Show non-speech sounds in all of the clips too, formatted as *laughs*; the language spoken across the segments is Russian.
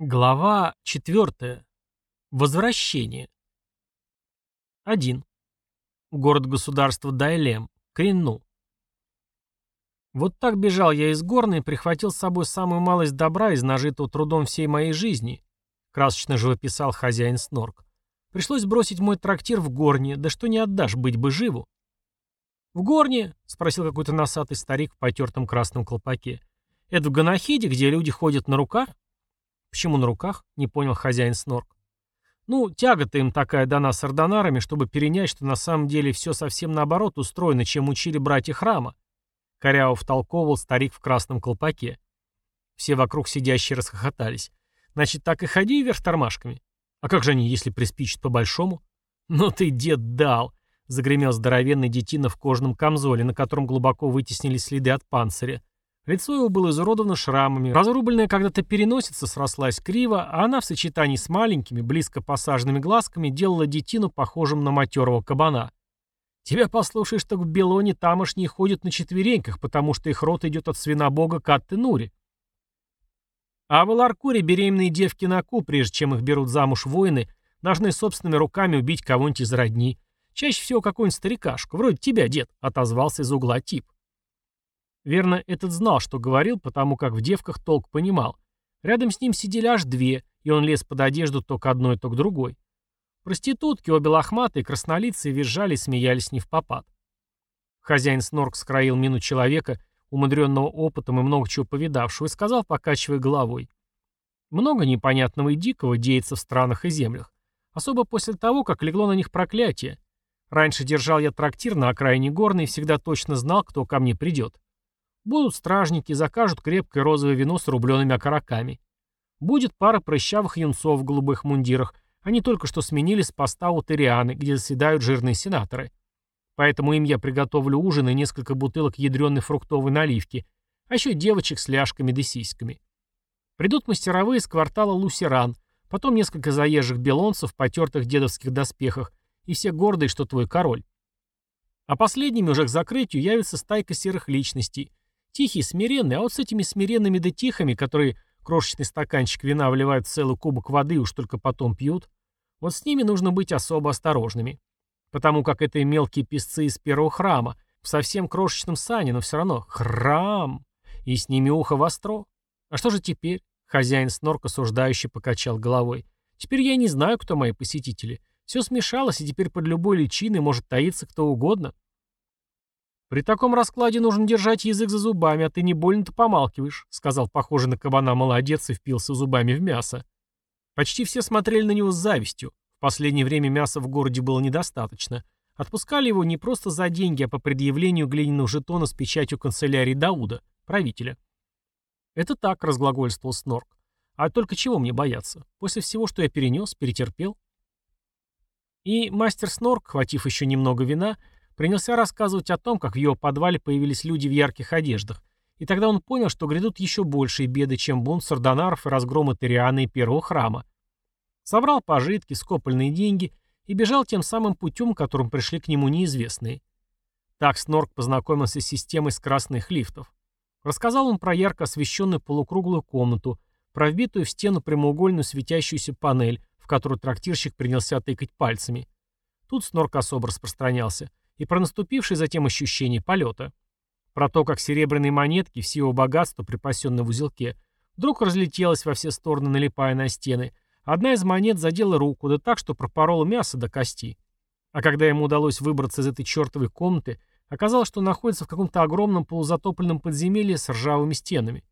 Глава 4. Возвращение. 1. Город-государство Дайлем. Кринну. Вот так бежал я из горной и прихватил с собой самую малость добра из нажитого трудом всей моей жизни, красочно живописал хозяин Снорк. Пришлось бросить мой трактир в горне, да что не отдашь, быть бы живу. В горне? спросил какой-то носатый старик в потертом красном колпаке. Это в Ганахиде, где люди ходят на руках? «Почему на руках?» — не понял хозяин Снорк. «Ну, тяга-то им такая дана с ордонарами, чтобы перенять, что на самом деле все совсем наоборот устроено, чем учили братья храма», — коряво втолковывал старик в красном колпаке. Все вокруг сидящие расхохотались. «Значит, так и ходи вверх тормашками. А как же они, если приспичат по-большому?» «Ну ты, дед, дал!» — загремел здоровенный детина в кожаном камзоле, на котором глубоко вытеснили следы от панциря. Лицо его было изуродовано шрамами, разрубленная когда-то переносица срослась криво, а она в сочетании с маленькими, близко посаженными глазками делала детину похожим на матерого кабана. Тебя послушаешь, так в Белоне тамошние ходят на четвереньках, потому что их рот идет от свинобога Катты-Нури. А в Аларкуре беременные девки на ку, прежде чем их берут замуж воины, должны собственными руками убить кого-нибудь из родни. Чаще всего какой-нибудь старикашку, вроде тебя, дед, отозвался из угла тип. Верно, этот знал, что говорил, потому как в девках толк понимал. Рядом с ним сидели аж две, и он лез под одежду то к одной, то к другой. Проститутки, обе лохматые, краснолицые, визжали и смеялись не в попад. Хозяин Снорк скроил мину человека, умудренного опытом и много чего повидавшего, и сказал, покачивая головой. Много непонятного и дикого деется в странах и землях. Особо после того, как легло на них проклятие. Раньше держал я трактир на окраине горной и всегда точно знал, кто ко мне придет. Будут стражники, закажут крепкое розовое вино с рубленными окороками. Будет пара прыщавых юнцов в голубых мундирах. Они только что сменили с поста у Терианы, где заседают жирные сенаторы. Поэтому им я приготовлю ужин и несколько бутылок ядреной фруктовой наливки, а еще девочек с ляжками да сиськами. Придут мастеровые из квартала Лусеран, потом несколько заезжих белонцев в потертых дедовских доспехах, и все гордые, что твой король. А последними уже к закрытию явится стайка серых личностей, Тихий, смиренный, а вот с этими смиренными да тихими, которые крошечный стаканчик вина вливают в целый кубок воды и уж только потом пьют, вот с ними нужно быть особо осторожными. Потому как это мелкие песцы из первого храма, в совсем крошечном сане, но все равно храм, и с ними ухо востро. А что же теперь? Хозяин снорк осуждающий покачал головой. Теперь я не знаю, кто мои посетители. Все смешалось, и теперь под любой личиной может таиться кто угодно. «При таком раскладе нужно держать язык за зубами, а ты не больно-то помалкиваешь», сказал похожий на кабана молодец и впился зубами в мясо. Почти все смотрели на него с завистью. В последнее время мяса в городе было недостаточно. Отпускали его не просто за деньги, а по предъявлению глиняного жетона с печатью канцелярии Дауда, правителя. «Это так», — разглагольствовал Снорк. «А только чего мне бояться? После всего, что я перенес, перетерпел?» И мастер Снорк, хватив еще немного вина, принялся рассказывать о том, как в его подвале появились люди в ярких одеждах, и тогда он понял, что грядут еще большие беды, чем бунт сардонаров и разгромы Ториана и Первого храма. Собрал пожитки, скопленные деньги и бежал тем самым путем, которым пришли к нему неизвестные. Так Снорк познакомился с системой скоростных лифтов. Рассказал он про ярко освещенную полукруглую комнату, про вбитую в стену прямоугольную светящуюся панель, в которую трактирщик принялся тыкать пальцами. Тут Снорк особо распространялся и про наступившее затем ощущение полета. Про то, как серебряные монетки, все его богатство, припасенное в узелке, вдруг разлетелось во все стороны, налипая на стены. Одна из монет задела руку, да так, что пропорола мясо до кости. А когда ему удалось выбраться из этой чертовой комнаты, оказалось, что находится в каком-то огромном полузатопленном подземелье с ржавыми стенами.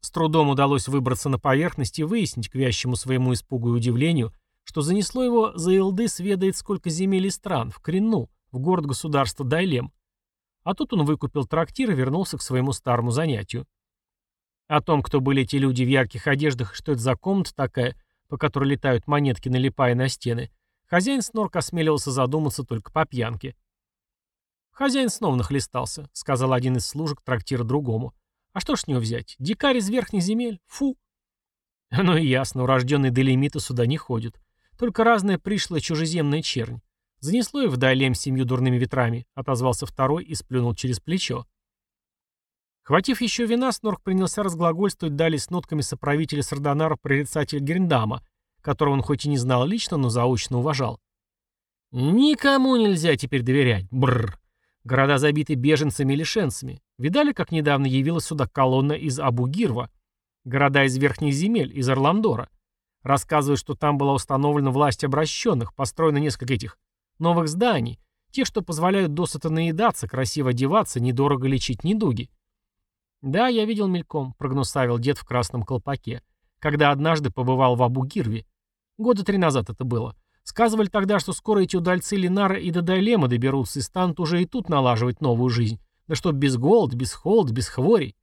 С трудом удалось выбраться на поверхность и выяснить, к вящему своему испугу и удивлению, что занесло его за Элды сведает сколько земель и стран, в Крину, в город-государство Дайлем. А тут он выкупил трактир и вернулся к своему старому занятию. О том, кто были эти люди в ярких одеждах, что это за комната такая, по которой летают монетки, налипая на стены, хозяин снорк осмеливался задуматься только по пьянке. «Хозяин снова нахлестался», — сказал один из служек трактира другому. «А что ж с него взять? Дикарь из верхних земель? Фу!» Ну и ясно, урожденные делимиты сюда не ходят. Только разная пришлая чужеземная чернь. «Занесло и в Дайлем семью дурными ветрами», — отозвался второй и сплюнул через плечо. Хватив еще вина, Снорк принялся разглагольствовать далее с нотками соправителя Сардонара прорицателя Гриндама, которого он хоть и не знал лично, но заочно уважал. «Никому нельзя теперь доверять. Бррр. Города забиты беженцами и лишенцами. Видали, как недавно явилась сюда колонна из Абу-Гирва? Города из верхних земель, из Орламдора. Рассказывают, что там была установлена власть обращенных, построено несколько этих новых зданий, тех, что позволяют досыта наедаться, красиво одеваться, недорого лечить недуги. «Да, я видел мельком», — прогнусавил дед в красном колпаке, когда однажды побывал в Абу-Гирве. Года три назад это было. Сказывали тогда, что скоро эти удальцы Линара и до Дайлема доберутся и станут уже и тут налаживать новую жизнь. Да что без голода, без холода, без хворей.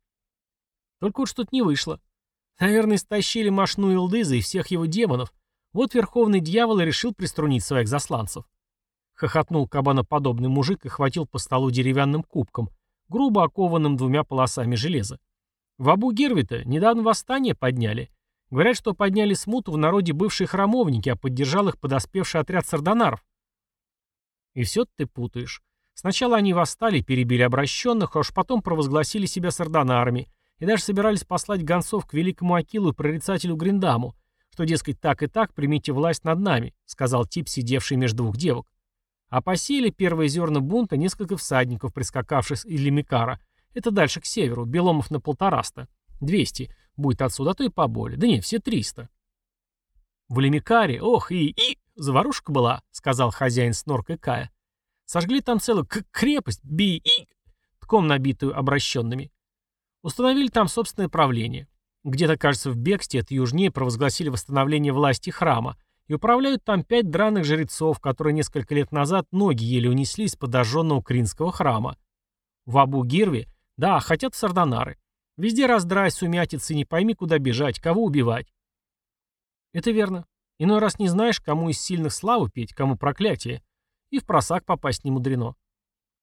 Только вот что-то не вышло. Наверное, стащили Машну Илдыза и всех его демонов. Вот верховный дьявол и решил приструнить своих засланцев. Хохотнул кабаноподобный мужик и хватил по столу деревянным кубком, грубо окованным двумя полосами железа. В Абу-Гирве-то недавно восстание подняли. Говорят, что подняли смуту в народе бывшие храмовники, а поддержал их подоспевший отряд сардонаров. И все ты путаешь. Сначала они восстали, перебили обращенных, а уж потом провозгласили себя сардонарами и даже собирались послать гонцов к великому Акилу и прорицателю Гриндаму, что, дескать, так и так примите власть над нами, сказал тип, сидевший между двух девок. А посеяли первые зерна бунта несколько всадников, прискакавших из Лемикара. Это дальше к северу, Беломов на полтораста. Двести. Будет отсюда, а то и поболее. Да не, все триста. В Лемикаре, ох, и, и, заварушка была, сказал хозяин с норкой Кая. Сожгли там целую крепость, би, и, тком набитую обращенными. Установили там собственное правление. Где-то, кажется, в бегстве от южнее провозгласили восстановление власти храма, и управляют там пять драных жрецов, которые несколько лет назад ноги еле унесли из подожженного Кринского храма. В Абу-Гирве, да, хотят сардонары. Везде раздрай, сумятицы, не пойми, куда бежать, кого убивать. Это верно. Иной раз не знаешь, кому из сильных славу петь, кому проклятие. И в просак попасть не мудрено.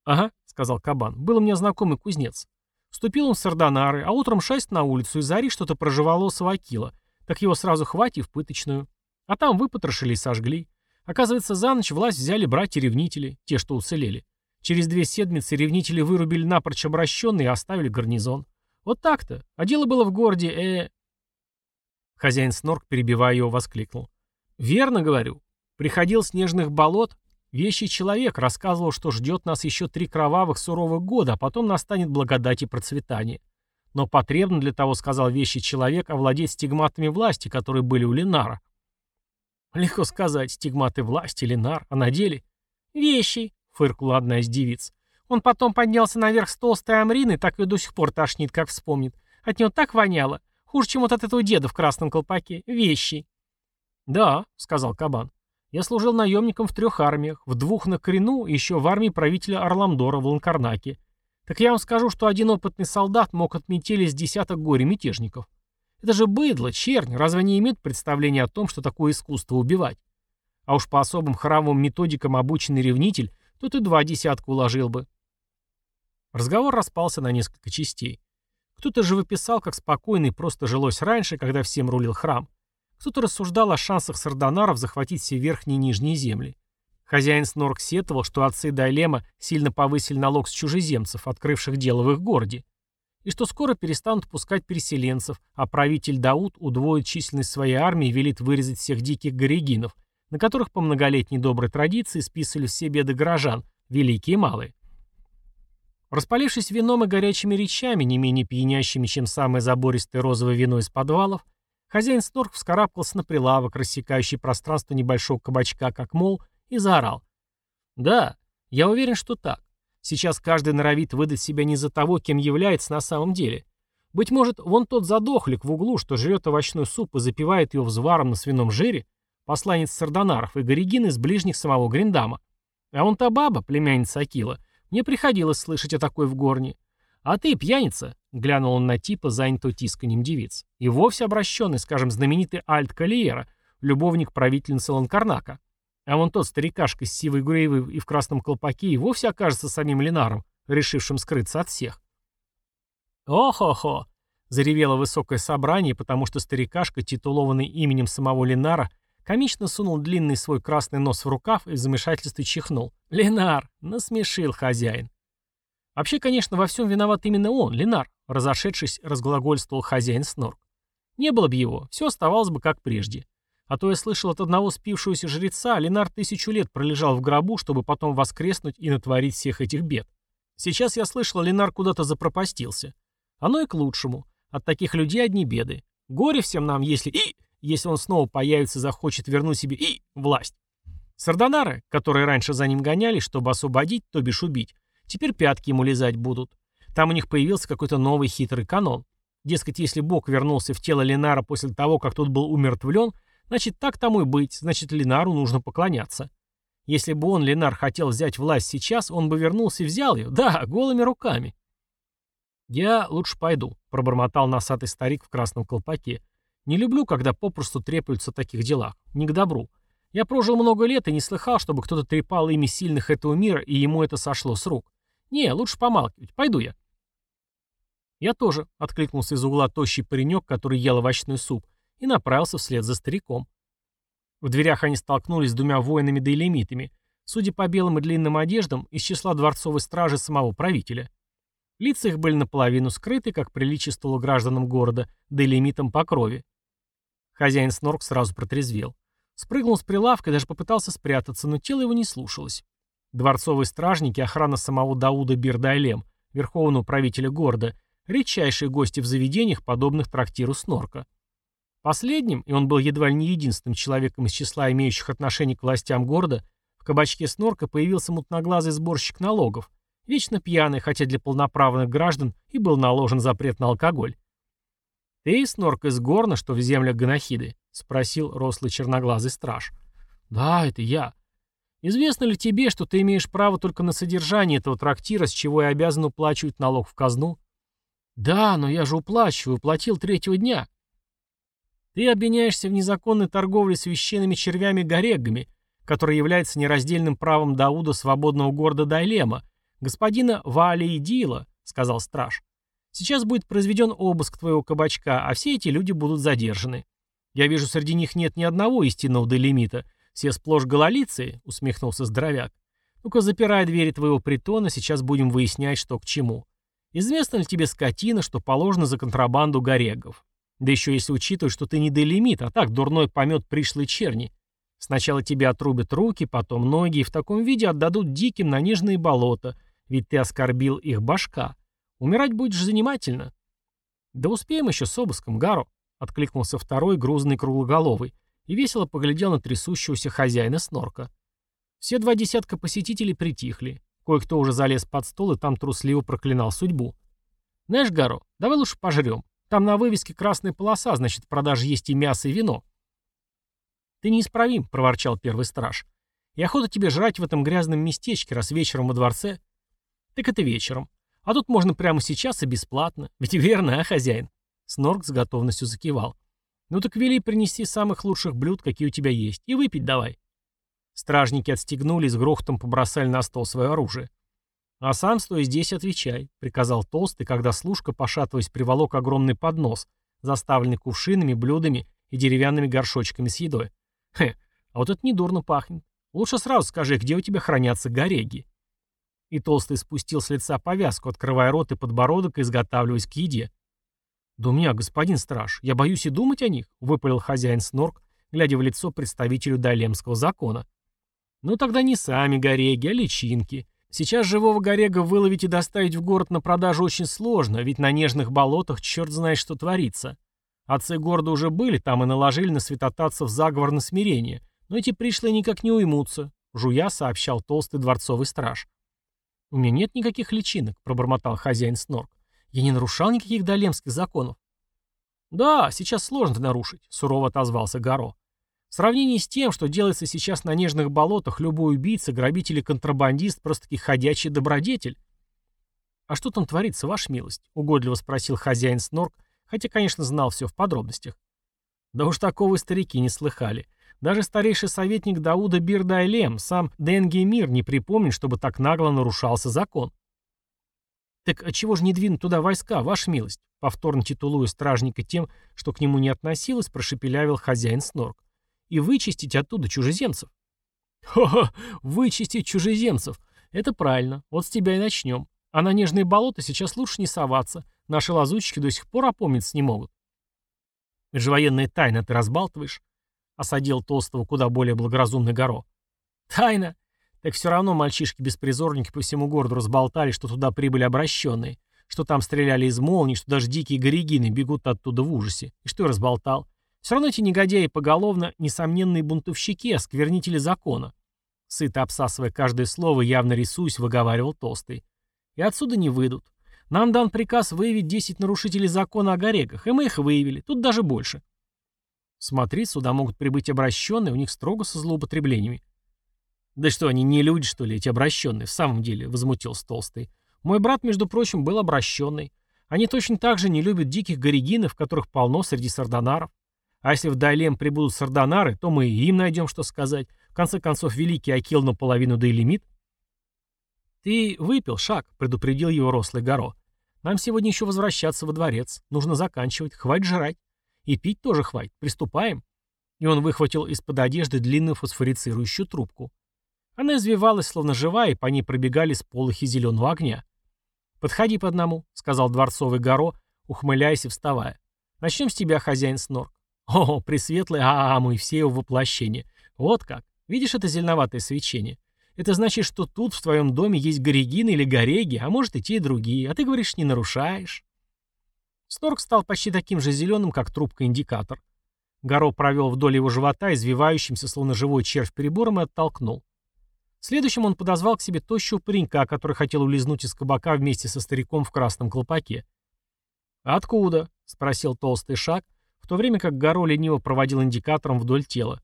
«Ага», — сказал Кабан, — «был у меня знакомый кузнец. Вступил он в сардонары, а утром шесть на улицу и зари что-то проживалосого Акила. Так его сразу хватив в пыточную. А там выпотрошили и сожгли. Оказывается, за ночь власть взяли братья-ревнители, те, что уцелели. Через две седмицы ревнители вырубили напрочь обращенные и оставили гарнизон. Вот так-то. А дело было в городе, э... Хозяин Снорк, перебивая его, воскликнул. «Верно, говорю. Приходил с нежных болот, вещий человек, рассказывал, что ждет нас еще три кровавых суровых года, а потом настанет благодать и процветание. Но потребно для того, сказал вещий человек, овладеть стигматами власти, которые были у Ленара. Легко сказать, стигматы власти, Ленар, а на деле... Вещи, фыркнула одна из девиц. Он потом поднялся наверх с толстой амриной, так и до сих пор тошнит, как вспомнит. От него так воняло. Хуже, чем вот от этого деда в красном колпаке. Вещи. Да, сказал Кабан. Я служил наемником в трех армиях, в двух на Крину и еще в армии правителя Орламдора в Ланкарнаке. Так я вам скажу, что один опытный солдат мог от метели с десяток горе-мятежников. Это же быдло, чернь, разве не имеет представления о том, что такое искусство убивать? А уж по особым храмовым методикам обученный ревнитель, тут и два десятка уложил бы. Разговор распался на несколько частей. Кто-то же выписал, как спокойно и просто жилось раньше, когда всем рулил храм. Кто-то рассуждал о шансах сардонаров захватить все верхние и нижние земли. Хозяин Снорк сетовал, что отцы Дайлема сильно повысили налог с чужеземцев, открывших дело в их городе и что скоро перестанут пускать переселенцев, а правитель Дауд удвоит численность своей армии и велит вырезать всех диких горегинов, на которых по многолетней доброй традиции списывали все беды горожан, великие и малые. Распалившись вином и горячими речами, не менее пьянящими, чем самое забористое розовое вино из подвалов, хозяин Снорк вскарабкался на прилавок, рассекающий пространство небольшого кабачка, как мол, и заорал. «Да, я уверен, что так. Сейчас каждый норовит выдать себя не за того, кем является на самом деле. Быть может, вон тот задохлик в углу, что жрет овощной суп и запивает его взваром на свином жире, посланец Сардонаров и Горегин из ближних самого Гриндама. А вон та баба, племянница Акила, мне приходилось слышать о такой в горне. А ты, пьяница, глянул он на типа, занятого тисканием девиц, и вовсе обращенный, скажем, знаменитый Альт Калиера, любовник правительницы Ланкарнака. А вон тот старикашка с сивой грейвой и в красном колпаке и вовсе окажется самим Ленаром, решившим скрыться от всех. «О-хо-хо!» — заревело высокое собрание, потому что старикашка, титулованный именем самого Ленара, комично сунул длинный свой красный нос в рукав и в замешательстве чихнул. «Ленар!» — насмешил хозяин. Вообще, конечно, во всем виноват именно он, Ленар. разошедшись, разглагольствовал хозяин снорк. Не было бы его, все оставалось бы как прежде. А то я слышал от одного спившегося жреца, Ленар тысячу лет пролежал в гробу, чтобы потом воскреснуть и натворить всех этих бед. Сейчас я слышал, Ленар куда-то запропастился. Оно и к лучшему. От таких людей одни беды. Горе всем нам, если и, если он снова появится захочет вернуть себе и власть. Сардонары, которые раньше за ним гонялись, чтобы освободить, то бишь убить, теперь пятки ему лизать будут. Там у них появился какой-то новый хитрый канон. Дескать, если Бог вернулся в тело Ленара после того, как тот был умертвлен, значит, так тому и быть, значит, Ленару нужно поклоняться. Если бы он, Ленар, хотел взять власть сейчас, он бы вернулся и взял ее, да, голыми руками. «Я лучше пойду», — пробормотал носатый старик в красном колпаке. «Не люблю, когда попросту трепаются о таких делах. Не к добру. Я прожил много лет и не слыхал, чтобы кто-то трепал ими сильных этого мира, и ему это сошло с рук. Не, лучше помалкивать. Пойду я». «Я тоже», — откликнулся из угла тощий паренек, который ел овощной суп, и направился вслед за стариком. В дверях они столкнулись с двумя воинами-дейлемитами, судя по белым и длинным одеждам, из числа дворцовой стражи самого правителя. Лица их были наполовину скрыты, как приличествовало гражданам города, дейлемитам по крови. Хозяин Снорк сразу протрезвел. Спрыгнул с прилавка и даже попытался спрятаться, но тело его не слушалось. Дворцовые стражники, охрана самого Дауда Бирдайлем, верховного правителя города, редчайшие гости в заведениях, подобных трактиру Снорка. Последним, и он был едва ли не единственным человеком из числа имеющих отношение к властям города, в кабачке Снорка появился мутноглазый сборщик налогов, вечно пьяный, хотя для полноправных граждан и был наложен запрет на алкоголь. «Ты, Снорк, из горна, что в землях Ганахиды?» — спросил рослый черноглазый страж. «Да, это я. Известно ли тебе, что ты имеешь право только на содержание этого трактира, с чего я обязан уплачивать налог в казну?» «Да, но я же уплачиваю, платил третьего дня». Ты обвиняешься в незаконной торговле священными червями-гореггами, которая является нераздельным правом Дауда свободного города Дайлема, господина Вали Дила, сказал страж. Сейчас будет произведен обыск твоего кабачка, а все эти люди будут задержаны. Я вижу, среди них нет ни одного истинного делимита. Все сплошь гололицы, усмехнулся здоровяк. Ну-ка, запирай двери твоего притона, сейчас будем выяснять, что к чему. Известно ли тебе, скотина, что положено за контрабанду горегов? Да еще если учитывать, что ты не делимит, а так дурной помет пришлой черни. Сначала тебе отрубят руки, потом ноги, и в таком виде отдадут диким на нежные болота, ведь ты оскорбил их башка. Умирать будешь занимательно. Да успеем еще с обыском, Гаро, откликнулся второй грузный круглоголовый и весело поглядел на трясущегося хозяина снорка. Все два десятка посетителей притихли. Кое-кто уже залез под стол и там трусливо проклинал судьбу. «Знаешь, Гаро, давай лучше пожрем. Там на вывеске красная полоса, значит, в продаже есть и мясо, и вино. Ты неисправим, проворчал первый страж. И охота тебе жрать в этом грязном местечке, раз вечером во дворце. Так это вечером. А тут можно прямо сейчас и бесплатно. Ведь *laughs* верно, а, хозяин? Снорк с готовностью закивал. Ну так вели принести самых лучших блюд, какие у тебя есть, и выпить давай. Стражники отстегнули и с грохотом побросали на стол свое оружие. «А сам стой здесь отвечай», — приказал Толстый, когда служка, пошатываясь, приволок огромный поднос, заставленный кувшинами, блюдами и деревянными горшочками с едой. «Хе, а вот это недурно пахнет. Лучше сразу скажи, где у тебя хранятся гореги». И Толстый спустил с лица повязку, открывая рот и подбородок изготавливаясь к еде. «Да у меня, господин страж, я боюсь и думать о них», — выпалил хозяин Снорк, глядя в лицо представителю Дайлемского закона. «Ну тогда не сами гореги, а личинки. Сейчас живого горега выловить и доставить в город на продажу очень сложно, ведь на нежных болотах черт знает, что творится. Отцы города уже были там и наложили на святотатцев заговор на смирение, но эти пришлые никак не уймутся, жуя сообщал толстый дворцовый страж. «У меня нет никаких личинок», — пробормотал хозяин Снорк. «Я не нарушал никаких долемских законов». «Да, сейчас сложно нарушить», — сурово отозвался Горо. В сравнении с тем, что делается сейчас на нежных болотах, любой убийца, грабитель и контрабандист просто-таки ходячий добродетель. «А что там творится, ваша милость?» — угодливо спросил хозяин Снорк, хотя, конечно, знал все в подробностях. Да уж такого старики не слыхали. Даже старейший советник Дауда Бирдайлем, сам Денги Мир, не припомнит, чтобы так нагло нарушался закон. «Так а чего же не двинуть туда войска, ваша милость?» Повторно титулуя стражника тем, что к нему не относилось, прошепелявил хозяин Снорк и вычистить оттуда чужеземцев. Хо-хо, вычистить чужеземцев. Это правильно, вот с тебя и начнем. А на нежные болота сейчас лучше не соваться. Наши лазутчики до сих пор опомниться не могут. Это же военная тайна ты разбалтываешь. Осадил толстого куда более благоразумный горо. Тайна? Так все равно мальчишки-беспризорники по всему городу разболтали, что туда прибыли обращенные, что там стреляли из молний, что даже дикие горегины бегут оттуда в ужасе. И что я разболтал? Все равно эти негодяи поголовно несомненные бунтовщики, осквернители закона. Сыто обсасывая каждое слово, явно рисуясь, выговаривал Толстый. И отсюда не выйдут. Нам дан приказ выявить 10 нарушителей закона о горегах, и мы их выявили, тут даже больше. Смотри, сюда могут прибыть обращенные, у них строго со злоупотреблениями. Да что, они не люди, что ли, эти обращенные, в самом деле, возмутился Толстый. Мой брат, между прочим, был обращенный. Они точно так же не любят диких горегинов, которых полно среди сардонаров. А если в Дайлем прибудут сардонары, то мы и им найдем что сказать. В конце концов, великий Акил наполовину да и лимит. «Ты выпил, Шаг», — предупредил его рослый Горо. «Нам сегодня еще возвращаться во дворец. Нужно заканчивать. Хватит жрать. И пить тоже хватит. Приступаем». И он выхватил из-под одежды длинную фосфорицирующую трубку. Она извивалась, словно живая, и по ней пробегали сполохи зеленого огня. «Подходи по одному», — сказал дворцовый Горо, ухмыляясь и вставая. «Начнем с тебя, хозяин Снорк». «О, пресветлый Ааму и все его воплощения. Вот как. Видишь это зеленоватое свечение? Это значит, что тут в твоем доме есть горегины или гореги, а может и те, и другие, а ты говоришь, не нарушаешь. Снорк стал почти таким же зеленым, как трубка-индикатор. Горо провел вдоль его живота, извивающимся, словно живой червь перебором, и оттолкнул. Следующим он подозвал к себе тощего паренька, который хотел улизнуть из кабака вместе со стариком в красном колпаке. «Откуда?» — спросил толстый шаг, в то время как Горо лениво проводил индикатором вдоль тела.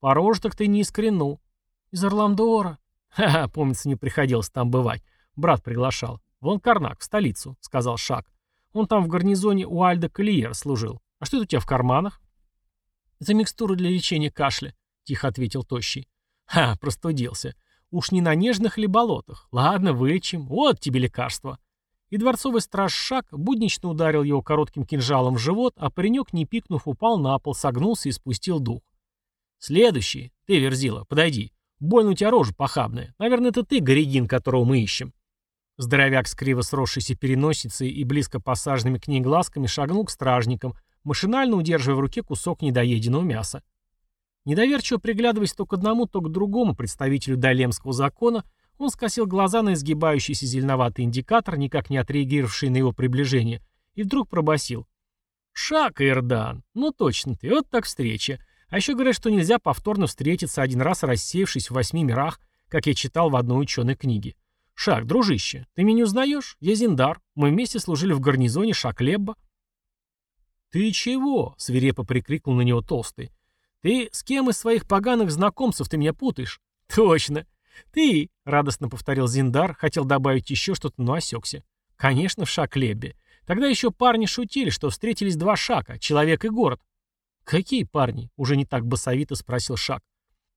«По так ты не искренул». «Из Орламдора», *laughs* «Ха-ха, помнится, не приходилось там бывать. Брат приглашал. Вон Карнак, в столицу», — сказал Шак. «Он там в гарнизоне у Альда Калиера служил. А что это у тебя в карманах?» «Это микстура для лечения кашля», — тихо ответил Тощий. «Ха, простудился. Уж не на нежных ли болотах? Ладно, вылечим. Вот тебе лекарство». И дворцовый страж Шак буднично ударил его коротким кинжалом в живот, а паренек, не пикнув, упал на пол, согнулся и спустил дух. «Следующий. Ты, Верзила, подойди. Больно у тебя рожа похабная. Наверное, это ты, Горегин, которого мы ищем». Здоровяк с криво сросшейся переносицей и близко посаженными к ней глазками шагнул к стражникам, машинально удерживая в руке кусок недоеденного мяса. Недоверчиво приглядываясь то к одному, то к другому представителю Дайлемского закона, он скосил глаза на изгибающийся зеленоватый индикатор, никак не отреагировавший на его приближение, и вдруг пробасил: «Шаг, Ирдан! Ну точно ты, вот так встреча. А еще говорят, что нельзя повторно встретиться один раз, рассеявшись в восьми мирах, как я читал в одной ученой книге. Шак, дружище, ты меня не узнаешь? Я Зиндар. Мы вместе служили в гарнизоне Шаклебба. «Ты чего?» — свирепо прикрикнул на него Толстый. «Ты с кем из своих поганых знакомцев ты меня путаешь?» «Точно! Ты!» — радостно повторил Зиндар, хотел добавить еще что-то, но осекся. «Конечно, в Шаклеббе. Тогда еще парни шутили, что встретились два Шака, человек и город. «Какие парни?» — уже не так басовито спросил Шак.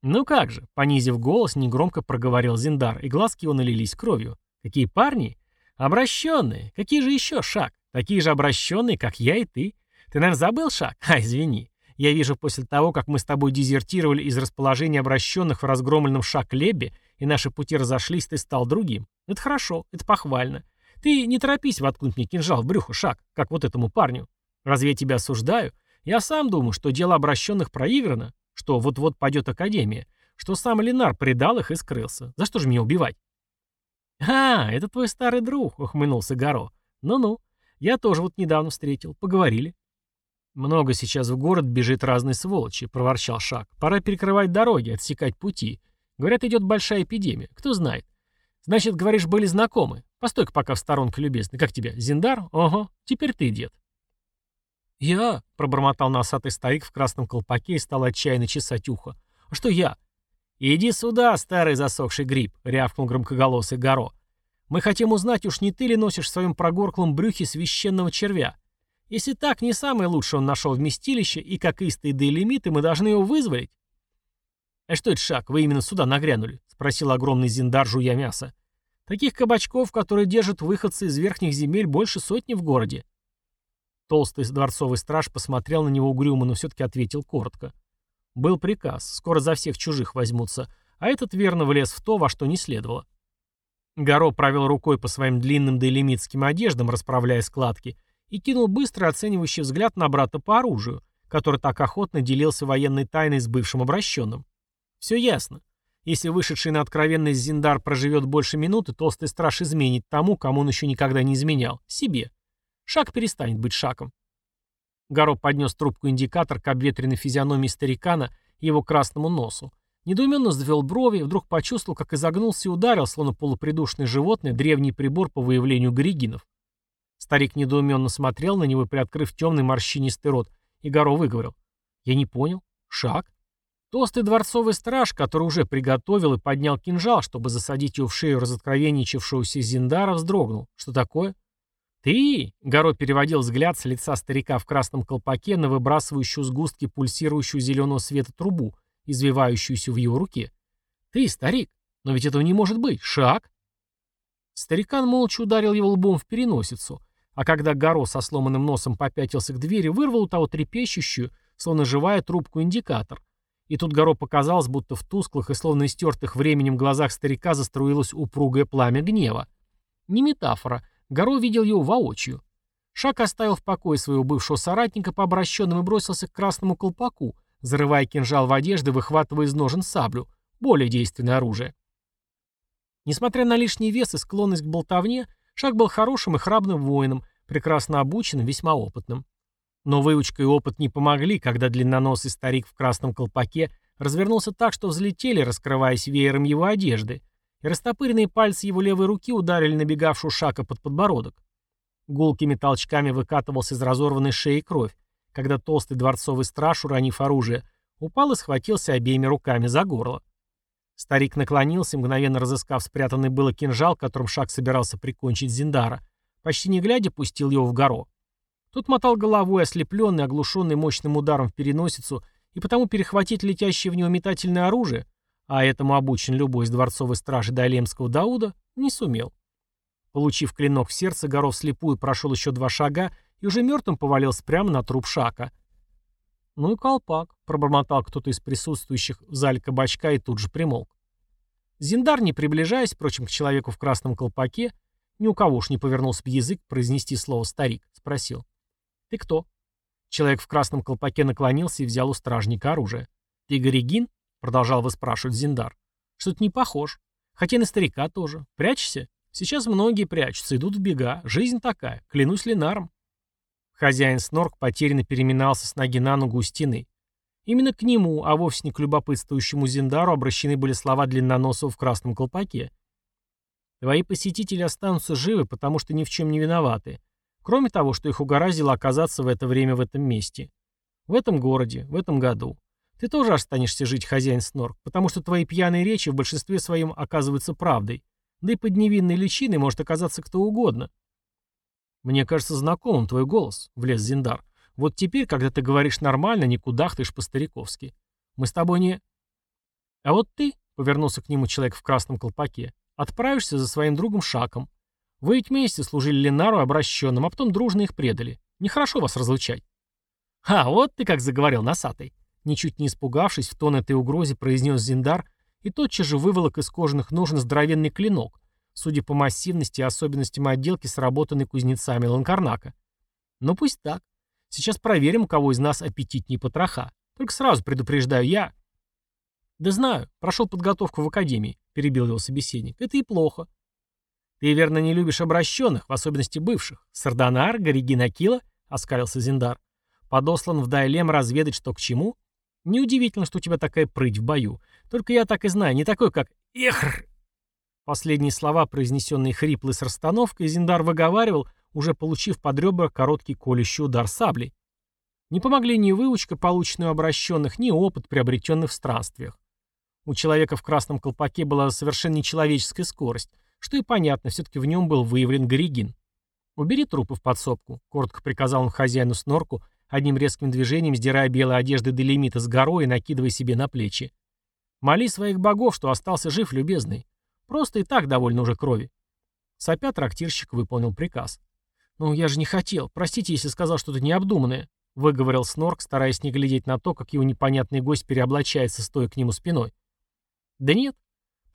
«Ну как же», — понизив голос, негромко проговорил Зиндар, и глазки его налились кровью. «Какие парни? Обращенные. Какие же еще, Шак? Такие же обращенные, как я и ты. Ты, наверное, забыл, Шак? *laughs* А, извини. Я вижу, после того, как мы с тобой дезертировали из расположения обращенных в разгромленном Шак-Лебе, и наши пути разошлись, ты стал другим. Это хорошо, это похвально. Ты не торопись воткнуть мне кинжал в брюхо, Шак, как вот этому парню. Разве я тебя осуждаю? Я сам думаю, что дело обращенных проиграно, что вот-вот пойдет Академия, что сам Ленар предал их и скрылся. За что же меня убивать? «А, это твой старый друг», — ухмыльнулся Горо. «Ну-ну, я тоже вот недавно встретил. Поговорили». «Много сейчас в город бежит разной сволочи», — проворчал Шак. «Пора перекрывать дороги, отсекать пути. Говорят, идет большая эпидемия. Кто знает. Значит, говоришь, были знакомы. Постой-ка пока в сторонке, любезный. Как тебя, Зиндар? Ого, теперь ты, дед». «Я?» — пробормотал носатый старик в красном колпаке и стал отчаянно чесать ухо. «А что я?» «Иди сюда, старый засохший гриб», — рявкнул громкоголосый Горо. «Мы хотим узнать, уж не ты ли носишь в своем прогорклом брюхе священного червя. Если так, не самое лучшее он нашел вместилище, и как истые дейлимиты мы должны его вызволить». «А что это шаг? Вы именно сюда нагрянули?» — спросил огромный зиндар, жуя мясо. «Таких кабачков, которые держат выходцы из верхних земель, больше сотни в городе. Толстый дворцовый страж посмотрел на него угрюмо, но все-таки ответил коротко. Был приказ, скоро за всех чужих возьмутся, а этот верно влез в то, во что не следовало. Горо провел рукой по своим длинным дейлемитским одеждам, расправляя складки, и кинул быстрый оценивающий взгляд на брата по оружию, который так охотно делился военной тайной с бывшим обращенным. Все ясно. Если вышедший на откровенность Зиндар проживет больше минуты, толстый страж изменит тому, кому он еще никогда не изменял. Себе. Шаг перестанет быть шагом. Горо поднес трубку-индикатор к обветренной физиономии старикана и его красному носу. Недоуменно взвел брови вдруг почувствовал, как изогнулся и ударил, словно полупридушное животное, древний прибор по выявлению горигинов. Старик недоуменно смотрел на него, приоткрыв темный морщинистый рот, и Горо выговорил. «Я не понял. Шаг?» Толстый дворцовый страж, который уже приготовил и поднял кинжал, чтобы засадить его в шею разоткровенничавшегося Зиндара, вздрогнул. «Что такое?» «Ты?» — Горо переводил взгляд с лица старика в красном колпаке на выбрасывающую сгустки пульсирующую зеленого света трубу, извивающуюся в его руке. «Ты, старик, но ведь этого не может быть. Шаг!» Старикан молча ударил его лбом в переносицу, а когда Горо со сломанным носом попятился к двери, вырвал у того трепещущую, словно живая трубку-индикатор. И тут Горо показалось, будто в тусклых и словно истертых временем глазах старика заструилось упругое пламя гнева. Не метафора. Горо видел его воочию. Шак оставил в покое своего бывшего соратника по обращенным и бросился к красному колпаку, зарывая кинжал в одежды, выхватывая из ножен саблю, более действенное оружие. Несмотря на лишний вес и склонность к болтовне, Шак был хорошим и храбным воином, прекрасно обученным, весьма опытным. Но выучка и опыт не помогли, когда длинноносый старик в красном колпаке развернулся так, что взлетели, раскрываясь веером его одежды, и растопыренные пальцы его левой руки ударили набегавшую Шака под подбородок. Гулкими толчками выкатывался из разорванной шеи кровь, когда толстый дворцовый страж, уронив оружие, упал и схватился обеими руками за горло. Старик наклонился, мгновенно разыскав спрятанный было кинжал, которым Шак собирался прикончить Зиндара, почти не глядя пустил его в горо. Тот мотал головой, ослепленный, оглушенный мощным ударом в переносицу, и потому перехватить летящее в него метательное оружие, а этому обучен любой из дворцовой стражи Дайлемского Дауда, не сумел. Получив клинок в сердце, Горов слепую прошел еще два шага и уже мертвым повалился прямо на труп Шака. «Ну и колпак», — пробормотал кто-то из присутствующих в зале кабачка и тут же примолк. Зиндар, не приближаясь, впрочем, к человеку в красном колпаке, ни у кого уж не повернулся в язык произнести слово «старик», спросил. «Ты кто?» Человек в красном колпаке наклонился и взял у стражника оружие. «Ты Горигин?» — продолжал выспрашивать Зиндар. «Что-то не похож. Хотя на старика тоже. Прячешься? Сейчас многие прячутся, идут в бега. Жизнь такая. Клянусь Ленаром». Хозяин Снорк потерянно переминался с ноги на ногу у стены. Именно к нему, а вовсе не к любопытствующему Зиндару, обращены были слова длинноносого в красном колпаке. «Твои посетители останутся живы, потому что ни в чем не виноваты. Кроме того, что их угораздило оказаться в это время в этом месте. В этом городе, в этом году. Ты тоже останешься жить, хозяин Снорк, потому что твои пьяные речи в большинстве своем оказываются правдой. Да и под невинной личиной может оказаться кто угодно. Мне кажется знакомым твой голос, влез Зиндар. Вот теперь, когда ты говоришь нормально, не кудахтаешь по-стариковски. Мы с тобой не... А вот ты, повернулся к нему человек в красном колпаке, отправишься за своим другом Шаком. Вы ведь вместе служили Ленару обращенным, а потом дружно их предали. Нехорошо вас разлучать. «А, вот ты как заговорил, носатый!» Ничуть не испугавшись, в тон этой угрозе произнес Зиндар и тотчас же выволок из кожаных ножен здоровенный клинок, судя по массивности и особенностям отделки, сработанной кузнецами Ланкарнака. «Ну пусть так. Сейчас проверим, у кого из нас аппетитнее потроха. Только сразу предупреждаю, я...» «Да знаю, прошел подготовку в академии», — перебил его собеседник. «Это и плохо. «Ты, верно, не любишь обращенных, в особенности бывших. Сардонар, Горигин Акила?» — оскалился Зиндар. «Подослан в Дайлем разведать, что к чему? Неудивительно, что у тебя такая прыть в бою. Только я так и знаю, не такой, как «Эхр!» Последние слова, произнесенные хрипло с расстановкой, Зиндар выговаривал, уже получив под ребра короткий колющий удар саблей. Не помогли ни выучка, полученная у обращенных, ни опыт, приобретенный в странствиях. У человека в красном колпаке была совершенно нечеловеческая скорость — что и понятно, все-таки в нем был выявлен Горигин. «Убери трупы в подсобку», — коротко приказал он хозяину снорку, одним резким движением сдирая белые одежды Делимита с горой и накидывая себе на плечи. «Моли своих богов, что остался жив, любезный. Просто и так довольно уже крови». Сопя трактирщик выполнил приказ. «Ну, я же не хотел. Простите, если сказал что-то необдуманное», — выговорил Снорк, стараясь не глядеть на то, как его непонятный гость переоблачается, стоя к нему спиной. «Да нет,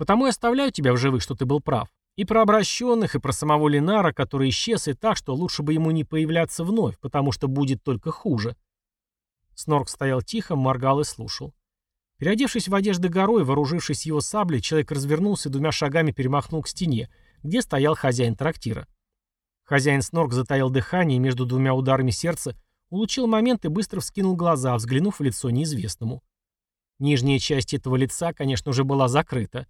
Потому и оставляю тебя в живых, что ты был прав. И про обращенных, и про самого Ленара, который исчез, и так, что лучше бы ему не появляться вновь, потому что будет только хуже. Снорк стоял тихо, моргал и слушал. Переодевшись в одежды горой, вооружившись его саблей, человек развернулся и двумя шагами перемахнул к стене, где стоял хозяин трактира. Хозяин Снорк затаил дыхание и между двумя ударами сердца улучил момент и быстро вскинул глаза, взглянув в лицо неизвестному. Нижняя часть этого лица, конечно, уже была закрыта.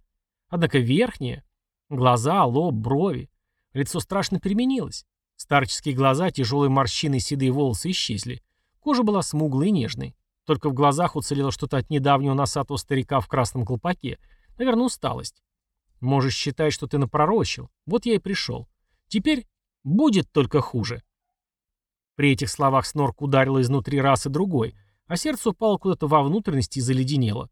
Однако верхняя, Глаза, лоб, брови. Лицо страшно переменилось. Старческие глаза, тяжелые морщины и седые волосы исчезли. Кожа была смуглой и нежной. Только в глазах уцелело что-то от недавнего носатого старика в красном колпаке. Наверное, усталость. Можешь считать, что ты напророчил. Вот я и пришел. Теперь будет только хуже. При этих словах Снорк ударило изнутри раз и другой, а сердце упало куда-то во внутренности и заледенело.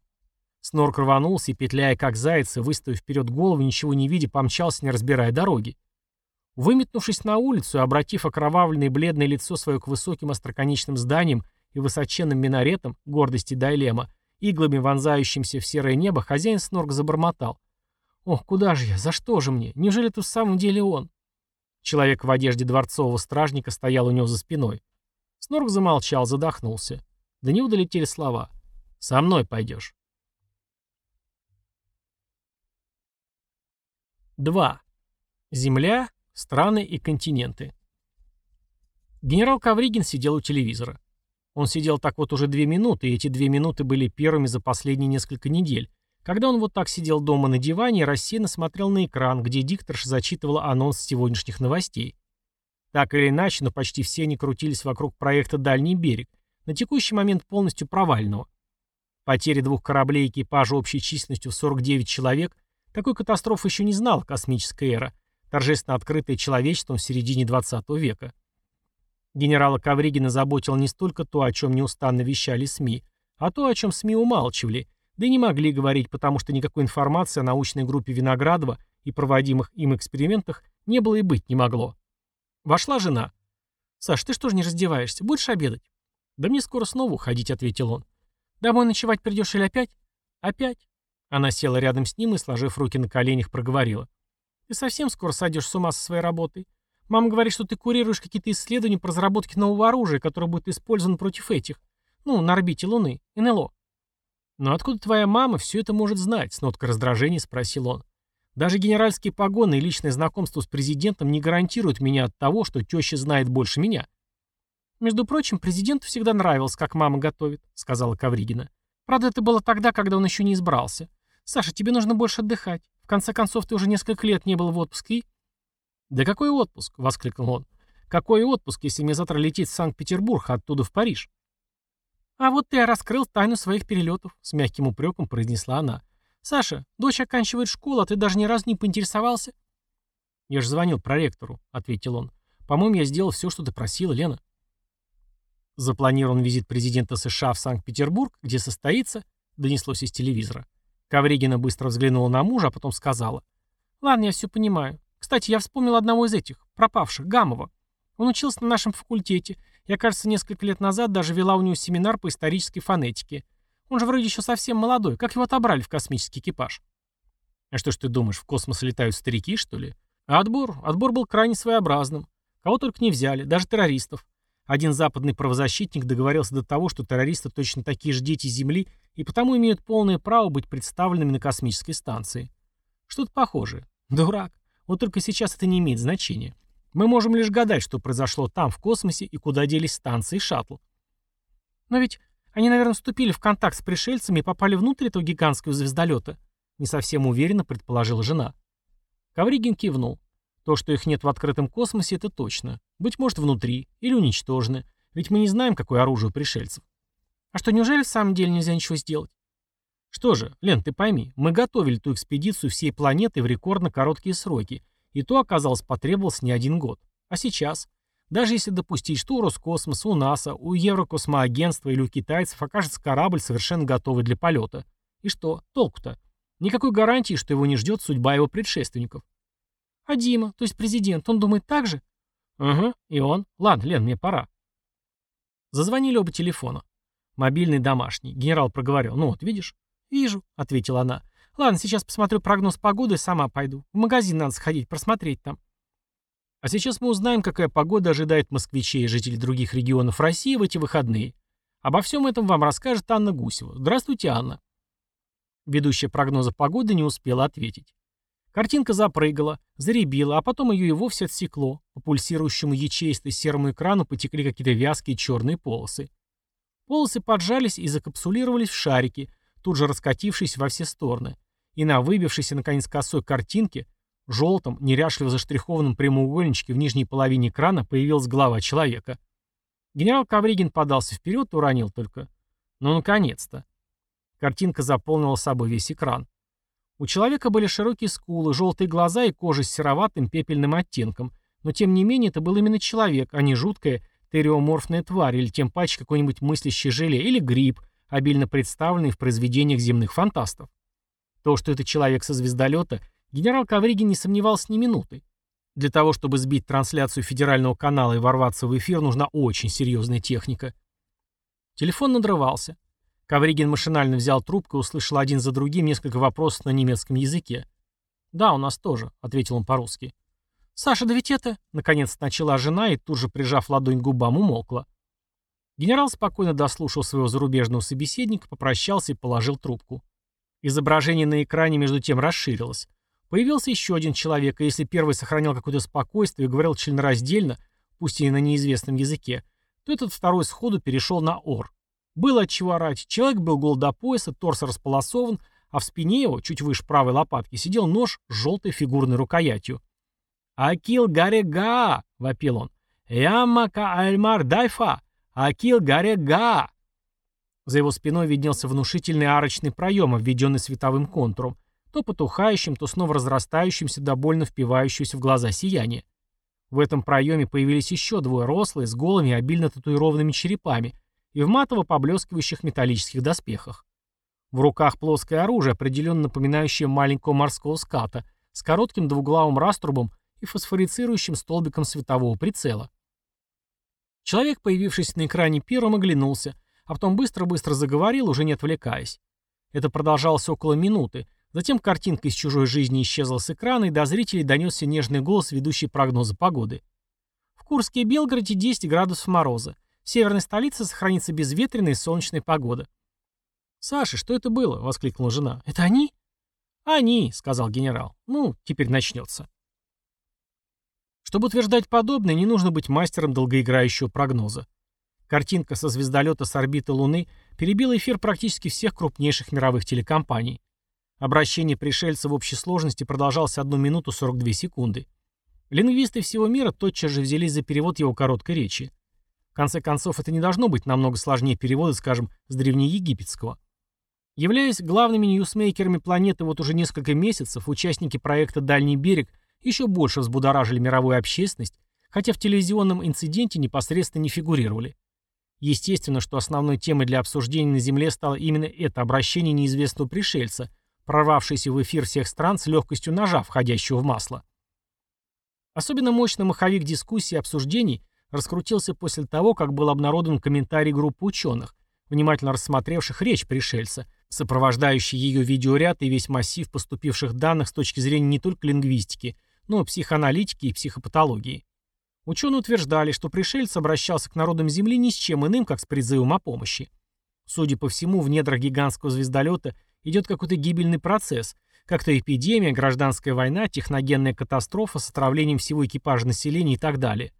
Снорк рванулся и, петляя как заяц, выставив вперед голову, ничего не видя, помчался, не разбирая дороги. Выметнувшись на улицу и обратив окровавленное бледное лицо свое к высоким остроконечным зданиям и высоченным минаретам, гордости Дайлема, иглами вонзающимся в серое небо, хозяин Снорк забормотал. «Ох, куда же я? За что же мне? Неужели это в самом деле он?» Человек в одежде дворцового стражника стоял у него за спиной. Снорк замолчал, задохнулся. До него долетели слова. «Со мной пойдешь». 2. Земля, страны и континенты. Генерал Ковригин сидел у телевизора. Он сидел так вот уже две минуты, и эти две минуты были первыми за последние несколько недель, когда он вот так сидел дома на диване и рассеянно смотрел на экран, где дикторша зачитывала анонс сегодняшних новостей. Так или иначе, но почти все они крутились вокруг проекта «Дальний берег», на текущий момент полностью провального. Потери двух кораблей экипажа общей численностью в 49 человек такой катастрофы еще не знала космическая эра, торжественно открытая человечеством в середине 20 века. Генерала Ковригина заботил не столько то, о чем неустанно вещали СМИ, а то, о чем СМИ умалчивали, да и не могли говорить, потому что никакой информации о научной группе Виноградова и проводимых им экспериментах не было и быть не могло. Вошла жена. «Саш, ты что же не раздеваешься? Будешь обедать?» «Да мне скоро снова уходить», — ответил он. «Домой ночевать придешь или опять?» «Опять. Она села рядом с ним и, сложив руки на коленях, проговорила. «Ты совсем скоро сойдешь с ума со своей работой. Мама говорит, что ты курируешь какие-то исследования по разработке нового оружия, которое будет использовано против этих. Ну, на орбите Луны. НЛО». «Но откуда твоя мама все это может знать?» — с ноткой раздражения спросил он. «Даже генеральские погоны и личное знакомство с президентом не гарантируют меня от того, что теща знает больше меня». «Между прочим, президенту всегда нравилось, как мама готовит», — сказала Кавригина. «Правда, это было тогда, когда он еще не избрался. «Саша, тебе нужно больше отдыхать. В конце концов, ты уже несколько лет не был в отпуске и...» «Да какой отпуск?» — воскликнул он. «Какой отпуск, если мне завтра лететь в Санкт-Петербург, а оттуда в Париж?» «А вот ты раскрыл тайну своих перелетов», — с мягким упреком произнесла она. «Саша, дочь оканчивает школу, а ты даже ни разу не поинтересовался?» «Я же звонил проректору», — ответил он. «По-моему, я сделал все, что ты просила, Лена». Запланирован визит президента США в Санкт-Петербург, где состоится, донеслось из телевизора. Ковригина быстро взглянула на мужа, а потом сказала. «Ладно, я все понимаю. Кстати, я вспомнил одного из этих, пропавших, Гамова. Он учился на нашем факультете. Я, кажется, несколько лет назад даже вела у него семинар по исторической фонетике. Он же вроде еще совсем молодой. Как его отобрали в космический экипаж?» «А что ж ты думаешь, в космос летают старики, что ли?» а «Отбор. Отбор был крайне своеобразным. Кого только не взяли, даже террористов. Один западный правозащитник договорился до того, что террористы точно такие же дети Земли и потому имеют полное право быть представленными на космической станции. Что-то похожее. Дурак. Вот только сейчас это не имеет значения. Мы можем лишь гадать, что произошло там, в космосе, и куда делись станции шаттл. Но ведь они, наверное, вступили в контакт с пришельцами и попали внутрь этого гигантского звездолета. Не совсем уверенно предположила жена. Ковригин кивнул. То, что их нет в открытом космосе, это точно. Быть может, внутри. Или уничтожены. Ведь мы не знаем, какое оружие у пришельцев. А что, неужели в самом деле нельзя ничего сделать? Что же, Лен, ты пойми, мы готовили ту экспедицию всей планеты в рекордно короткие сроки, и то, оказалось, потребовался не один год. А сейчас? Даже если допустить, что у Роскосмоса, у НАСА, у Еврокосмоагентства или у китайцев окажется корабль, совершенно готовый для полета. И что, толку-то? Никакой гарантии, что его не ждет судьба его предшественников. А Дима, то есть президент, он думает так же? Угу, и он. Ладно, Лен, мне пора. Зазвонили оба телефона. Мобильный домашний. Генерал проговорил. «Ну вот, видишь?» «Вижу», — ответила она. Ладно, сейчас посмотрю прогноз погоды и сама пойду. В магазин надо сходить, просмотреть там. А сейчас мы узнаем, какая погода ожидает москвичей и жителей других регионов России в эти выходные. Обо всем этом вам расскажет Анна Гусева. Здравствуйте, Анна. Ведущая прогноза погоды не успела ответить. Картинка запрыгала, заребила, а потом ее и вовсе отсекло. По пульсирующему ячеисто серому экрану потекли какие-то вязкие черные полосы. Полосы поджались и закапсулировались в шарики, тут же раскатившись во все стороны. И на выбившейся, наконец, косой картинке, желтом, неряшливо заштрихованном прямоугольничке в нижней половине экрана появилась голова человека. Генерал Ковригин подался вперед, уронил только. Ну, наконец-то. Картинка заполнила собой весь экран. У человека были широкие скулы, желтые глаза и кожа с сероватым пепельным оттенком, но тем не менее это был именно человек, а не жуткая тереоморфная тварь или тем паче какой-нибудь мыслящий желе или гриб, обильно представленный в произведениях земных фантастов. То, что это человек со звездолета, генерал Ковригин не сомневался ни минуты. Для того, чтобы сбить трансляцию федерального канала и ворваться в эфир, нужна очень серьезная техника. Телефон надрывался. Ковригин машинально взял трубку и услышал один за другим несколько вопросов на немецком языке. «Да, у нас тоже», — ответил он по-русски. «Саша, да ведь это...» — наконец начала жена и тут же, прижав ладонь к губам, умолкла. Генерал спокойно дослушал своего зарубежного собеседника, попрощался и положил трубку. Изображение на экране между тем расширилось. Появился еще один человек, и если первый сохранял какое-то спокойствие и говорил членораздельно, пусть и на неизвестном языке, то этот второй сходу перешел на ор. Было от орать. Человек был гол до пояса, торс располосован, а в спине его, чуть выше правой лопатки, сидел нож с желтой фигурной рукоятью. «Акил гарега!» — вопил он. «Ямака альмар дайфа! Акил гарега!» За его спиной виднелся внушительный арочный проем, обведенный световым контуром, то потухающим, то снова разрастающимся до больно впивающегося в глаза сияния. В этом проеме появились еще двое рослые, с голыми, обильно татуированными черепами, и в матово поблескивающих металлических доспехах. В руках плоское оружие, определенно напоминающее маленького морского ската, с коротким двуглавым раструбом и фосфорицирующим столбиком светового прицела. Человек, появившийся на экране первым, оглянулся, а потом быстро-быстро заговорил, уже не отвлекаясь. Это продолжалось около минуты. Затем картинка из чужой жизни исчезла с экрана, и до зрителей донесся нежный голос ведущей прогноза погоды. В Курске и Белгороде 10 градусов мороза. В северной столице сохранится безветренная и солнечная погода. «Саша, что это было?» — воскликнула жена. «Это они?» «Они», — сказал генерал. «Ну, теперь начнется». Чтобы утверждать подобное, не нужно быть мастером долгоиграющего прогноза. Картинка со звездолета с орбиты Луны перебила эфир практически всех крупнейших мировых телекомпаний. Обращение пришельца в общей сложности продолжалось 1 минуту 42 секунды. Лингвисты всего мира тотчас же взялись за перевод его короткой речи. В конце концов, это не должно быть намного сложнее перевода, скажем, с древнеегипетского. Являясь главными ньюсмейкерами планеты вот уже несколько месяцев, участники проекта «Дальний берег» еще больше взбудоражили мировую общественность, хотя в телевизионном инциденте непосредственно не фигурировали. Естественно, что основной темой для обсуждения на Земле стало именно это обращение неизвестного пришельца, прорвавшееся в эфир всех стран с легкостью ножа, входящего в масло. Особенно мощный маховик дискуссий и обсуждений раскрутился после того, как был обнародован комментарий группы ученых, внимательно рассмотревших речь пришельца, сопровождающий ее видеоряд и весь массив поступивших данных с точки зрения не только лингвистики, но и психоаналитики и психопатологии. Ученые утверждали, что пришелец обращался к народам Земли ни с чем иным, как с призывом о помощи. Судя по всему, в недрах гигантского звездолета идет какой-то гибельный процесс, как-то эпидемия, гражданская война, техногенная катастрофа с отравлением всего экипажа населения и так далее.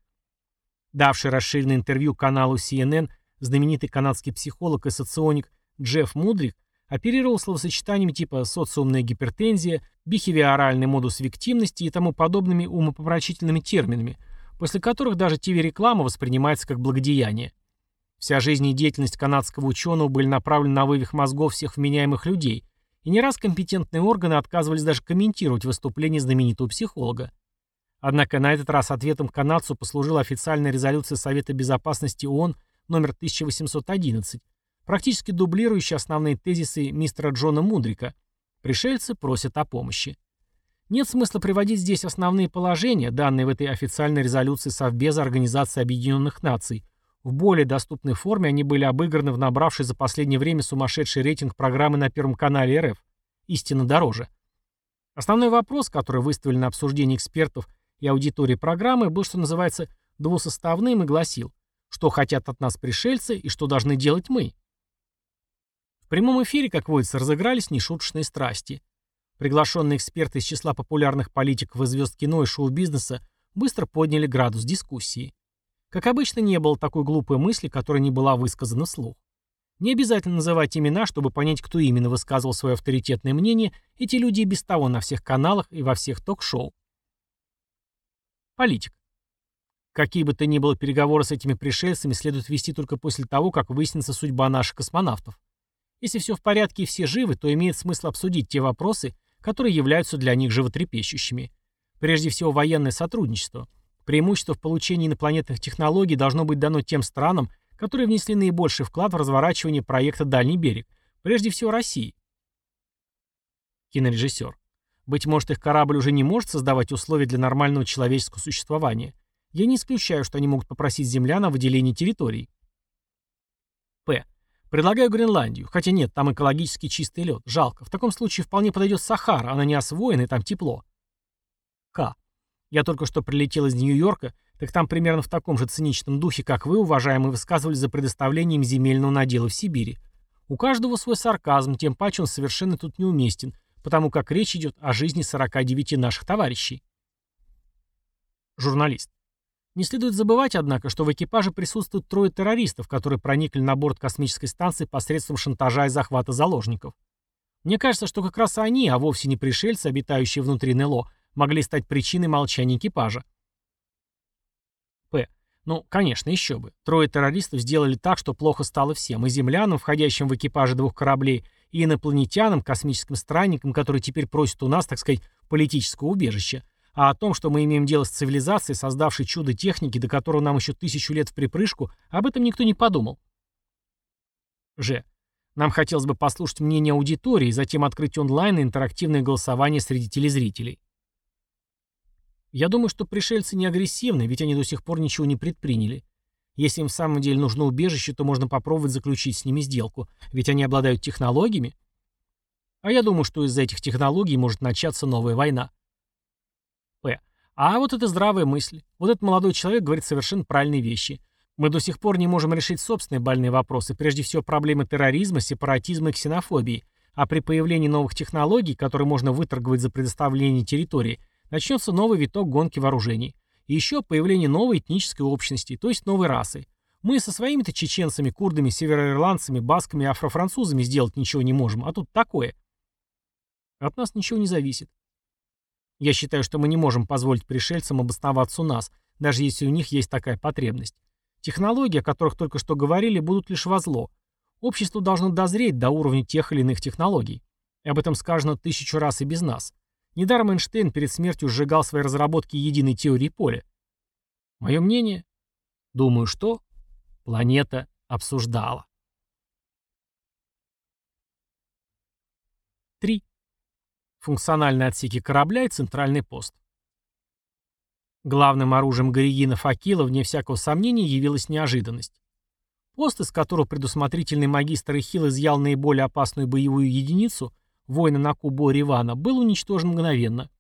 Давший расширенное интервью каналу CNN, знаменитый канадский психолог и соционик Джефф Мудрик оперировал словосочетаниями типа социумная гипертензия, бихевиоральный модус виктимности и тому подобными умопомрачительными терминами, после которых даже ТВ-реклама воспринимается как благодеяние. Вся жизнь и деятельность канадского ученого были направлены на вывих мозгов всех вменяемых людей, и не раз компетентные органы отказывались даже комментировать выступление знаменитого психолога. Однако на этот раз ответом канадцу послужила официальная резолюция Совета Безопасности ООН номер 1811, практически дублирующая основные тезисы мистера Джона Мудрика. Пришельцы просят о помощи. Нет смысла приводить здесь основные положения, данные в этой официальной резолюции Совбеза Организации Объединенных Наций. В более доступной форме они были обыграны в набравшей за последнее время сумасшедший рейтинг программы на Первом канале РФ. истина дороже. Основной вопрос, который выставили на обсуждение экспертов и аудитории программы, был, что называется, двусоставным и гласил, что хотят от нас пришельцы и что должны делать мы. В прямом эфире, как водится, разыгрались нешуточные страсти. Приглашенные эксперты из числа популярных политиков и звезд кино и шоу-бизнеса быстро подняли градус дискуссии. Как обычно, не было такой глупой мысли, которая не была высказана вслух. Не обязательно называть имена, чтобы понять, кто именно высказывал свое авторитетное мнение, эти люди и без того на всех каналах и во всех ток-шоу. Политик. Какие бы то ни было переговоры с этими пришельцами следует вести только после того, как выяснится судьба наших космонавтов. Если все в порядке и все живы, то имеет смысл обсудить те вопросы, которые являются для них животрепещущими. Прежде всего, военное сотрудничество – Преимущество в получении инопланетных технологий должно быть дано тем странам, которые внесли наибольший вклад в разворачивание проекта «Дальний берег», прежде всего России. Кинорежиссер. Быть может, их корабль уже не может создавать условия для нормального человеческого существования. Я не исключаю, что они могут попросить землян о выделении территорий. П. Предлагаю Гренландию. Хотя нет, там экологически чистый лед. Жалко. В таком случае вполне подойдет Сахара. Она не освоена, и там тепло. К. Я только что прилетел из Нью-Йорка, так там примерно в таком же циничном духе, как вы, уважаемые, высказывались за предоставлением земельного надела в Сибири. У каждого свой сарказм, тем паче он совершенно тут неуместен, потому как речь идет о жизни 49 наших товарищей. Журналист. Не следует забывать, однако, что в экипаже присутствуют трое террористов, которые проникли на борт космической станции посредством шантажа и захвата заложников. Мне кажется, что как раз они, а вовсе не пришельцы, обитающие внутри НЛО, могли стать причиной молчания экипажа. П. Ну, конечно, еще бы. Трое террористов сделали так, что плохо стало всем. И землянам, входящим в экипажи двух кораблей, и инопланетянам, космическим странникам, которые теперь просят у нас, так сказать, политического убежища. А о том, что мы имеем дело с цивилизацией, создавшей чудо техники, до которого нам еще тысячу лет в припрыжку, об этом никто не подумал. Ж. Нам хотелось бы послушать мнение аудитории, затем открыть онлайн и интерактивное голосование среди телезрителей. Я думаю, что пришельцы не агрессивны, ведь они до сих пор ничего не предприняли. Если им в самом деле нужно убежище, то можно попробовать заключить с ними сделку, ведь они обладают технологиями. А я думаю, что из-за этих технологий может начаться новая война. П. А вот это здравая мысль. Вот этот молодой человек говорит совершенно правильные вещи. Мы до сих пор не можем решить собственные больные вопросы, прежде всего проблемы терроризма, сепаратизма и ксенофобии. А при появлении новых технологий, которые можно выторговать за предоставление территории – начнется новый виток гонки вооружений. Еще появление новой этнической общности, то есть новой расы. Мы со своими-то чеченцами, курдами, североирландцами, басками афрофранцузами сделать ничего не можем, а тут такое. От нас ничего не зависит. Я считаю, что мы не можем позволить пришельцам обосноваться у нас, даже если у них есть такая потребность. Технологии, о которых только что говорили, будут лишь во зло. Общество должно дозреть до уровня тех или иных технологий. И об этом сказано тысячу раз и без нас. Недаром Эйнштейн перед смертью сжигал свои разработки единой теории поля. Мое мнение? Думаю, что планета обсуждала. 3. Функциональные отсеки корабля и центральный пост. Главным оружием Горигинов Акила, вне всякого сомнения, явилась неожиданность. Пост, из которого предусмотрительный магистр Ихил изъял наиболее опасную боевую единицу, воина на Кубо Ривана, был уничтожен мгновенно.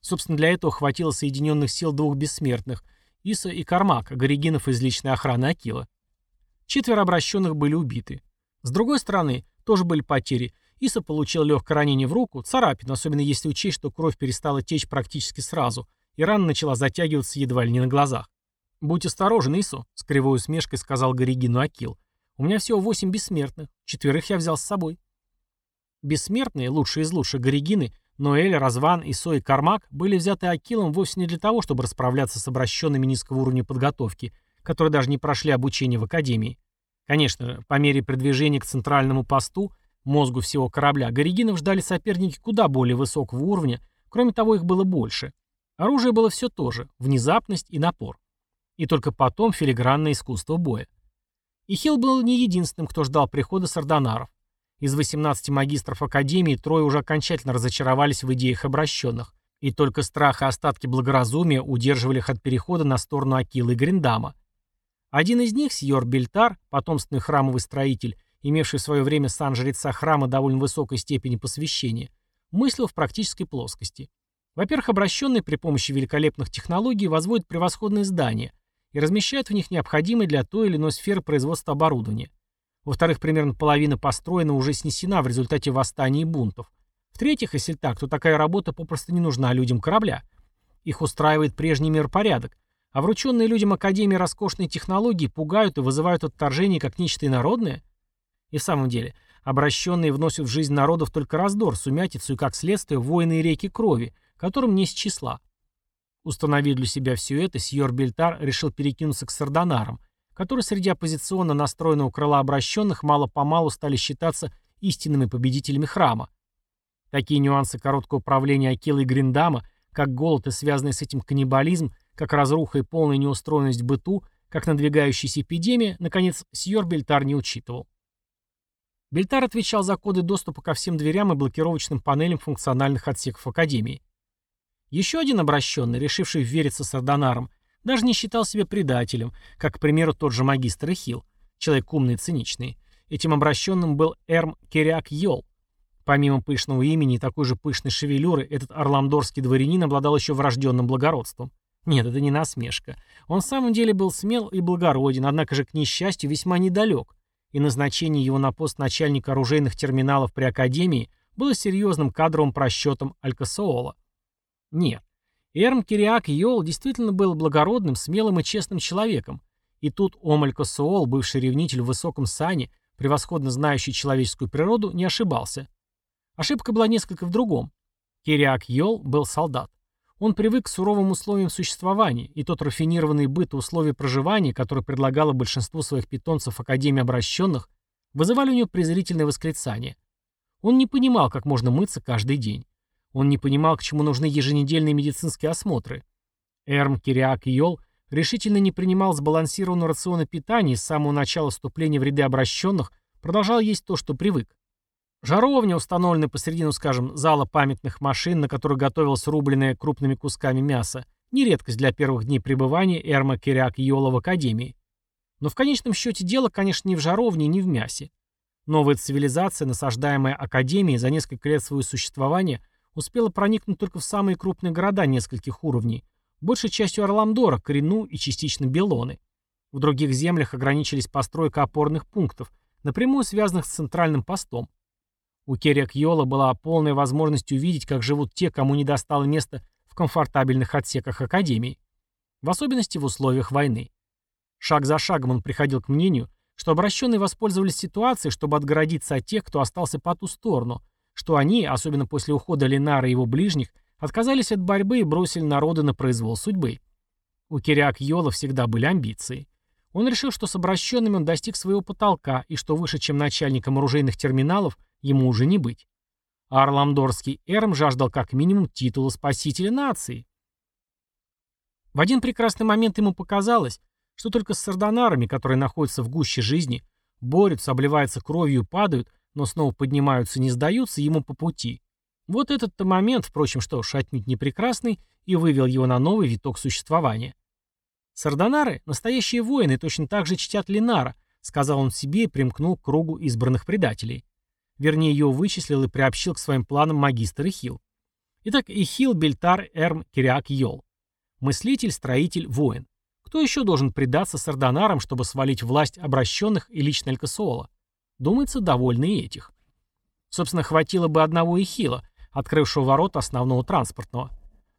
Собственно, для этого хватило соединенных сил двух бессмертных – Иса и Кармака, горигинов из личной охраны Акила. Четверо обращенных были убиты. С другой стороны, тоже были потери. Иса получил легкое ранение в руку, царапину, особенно если учесть, что кровь перестала течь практически сразу, и рана начала затягиваться едва ли не на глазах. «Будь осторожен, Ису», — с кривой усмешкой сказал Горигину Акил. «У меня всего восемь бессмертных, четверых я взял с собой». Бессмертные, лучшие из лучших горигины, Ноэль, Разван, Исо и Кармак были взяты Акилом вовсе не для того, чтобы расправляться с обращенными низкого уровня подготовки, которые даже не прошли обучение в Академии. Конечно по мере продвижения к центральному посту, мозгу всего корабля, горигинов ждали соперники куда более высокого уровня, кроме того, их было больше. Оружие было все то же, внезапность и напор. И только потом филигранное искусство боя. И Хилл был не единственным, кто ждал прихода сардонаров. Из 18 магистров Академии трое уже окончательно разочаровались в идеях обращенных, и только страх и остатки благоразумия удерживали их от перехода на сторону Акилы и Гриндама. Один из них, Сьор Бельтар, потомственный храмовый строитель, имевший в свое время сан жреца храма довольно высокой степени посвящения, мыслил в практической плоскости. Во-первых, обращенные при помощи великолепных технологий возводят превосходные здания и размещают в них необходимое для той или иной сферы производства оборудование. Во-вторых, примерно половина построена уже снесена в результате восстаний и бунтов. В-третьих, если так, то такая работа попросту не нужна людям корабля. Их устраивает прежний миропорядок, а врученные людям Академии роскошные технологии пугают и вызывают отторжение как нечто инородное? И в самом деле, обращенные вносят в жизнь народов только раздор, сумятицу и, как следствие, войны и реки крови, которым не с числа. Установив для себя все это, Сьор Бельтар решил перекинуться к сардонарам, которые среди оппозиционно настроенного крыла обращенных мало-помалу стали считаться истинными победителями храма. Такие нюансы короткого управления Акилой Гриндама, как голод и связанный с этим каннибализм, как разруха и полная неустроенность быту, как надвигающаяся эпидемия, наконец, Сьор Бельтар не учитывал. Бельтар отвечал за коды доступа ко всем дверям и блокировочным панелям функциональных отсеков Академии. Еще один обращенный, решивший вериться Сардонаром, даже не считал себя предателем, как, к примеру, тот же магистр Эхил, человек умный и циничный. Этим обращенным был Эрм Керяк Йол. Помимо пышного имени и такой же пышной шевелюры, этот орламдорский дворянин обладал еще врожденным благородством. Нет, это не насмешка. Он в самом деле был смел и благороден, однако же, к несчастью, весьма недалек, и назначение его на пост начальника оружейных терминалов при Академии было серьезным кадровым просчетом Алькасоола. Нет, Эрм Кириак Йол действительно был благородным, смелым и честным человеком. И тут Омалько Суол, бывший ревнитель в высоком сане, превосходно знающий человеческую природу, не ошибался. Ошибка была несколько в другом. Кириак Йол был солдат. Он привык к суровым условиям существования, и тот рафинированный быт и условия проживания, которые предлагало большинству своих питомцев Академии обращенных, вызывали у него презрительное восклицание. Он не понимал, как можно мыться каждый день. Он не понимал, к чему нужны еженедельные медицинские осмотры. Эрм Кириак Йол решительно не принимал сбалансированного рациона питания и с самого начала вступления в ряды обращенных продолжал есть то, что привык. Жаровня, установленная посередину, скажем, зала памятных машин, на которой готовилось рубленное крупными кусками мясо, не редкость для первых дней пребывания Эрма Кириак Йола в Академии. Но в конечном счете дело, конечно, не в жаровне, не в мясе. Новая цивилизация, насаждаемая Академией за несколько лет своего существования, успела проникнуть только в самые крупные города нескольких уровней, большей частью Орламдора, Коренну и частично Белоны. В других землях ограничились постройкой опорных пунктов, напрямую связанных с центральным постом. У Керек Йола была полная возможность увидеть, как живут те, кому не достало места в комфортабельных отсеках Академии. В особенности в условиях войны. Шаг за шагом он приходил к мнению, что обращенные воспользовались ситуацией, чтобы отгородиться от тех, кто остался по ту сторону, что они, особенно после ухода Ленара и его ближних, отказались от борьбы и бросили народы на произвол судьбы. У Кириак Йола всегда были амбиции. Он решил, что с обращенными он достиг своего потолка и что выше, чем начальником оружейных терминалов, ему уже не быть. А Орламдорский Эрм жаждал как минимум титула спасителя нации. В один прекрасный момент ему показалось, что только с сардонарами, которые находятся в гуще жизни, борются, обливаются кровью падают, но снова поднимаются, не сдаются ему по пути. Вот этот-то момент, впрочем, что ж, отнюдь не прекрасный, и вывел его на новый виток существования. Сардонары — настоящие воины, точно так же чтят Линара, сказал он себе и примкнул к кругу избранных предателей. Вернее, его вычислил и приобщил к своим планам магистр Ихил. Итак, Ихил Бельтар Эрм Кириак Йол. Мыслитель, строитель, воин. Кто еще должен предаться сардонарам, чтобы свалить власть обращенных и лично Алькасуола? Думается, довольны и этих. Собственно, хватило бы одного Ихила, открывшего ворот основного транспортного.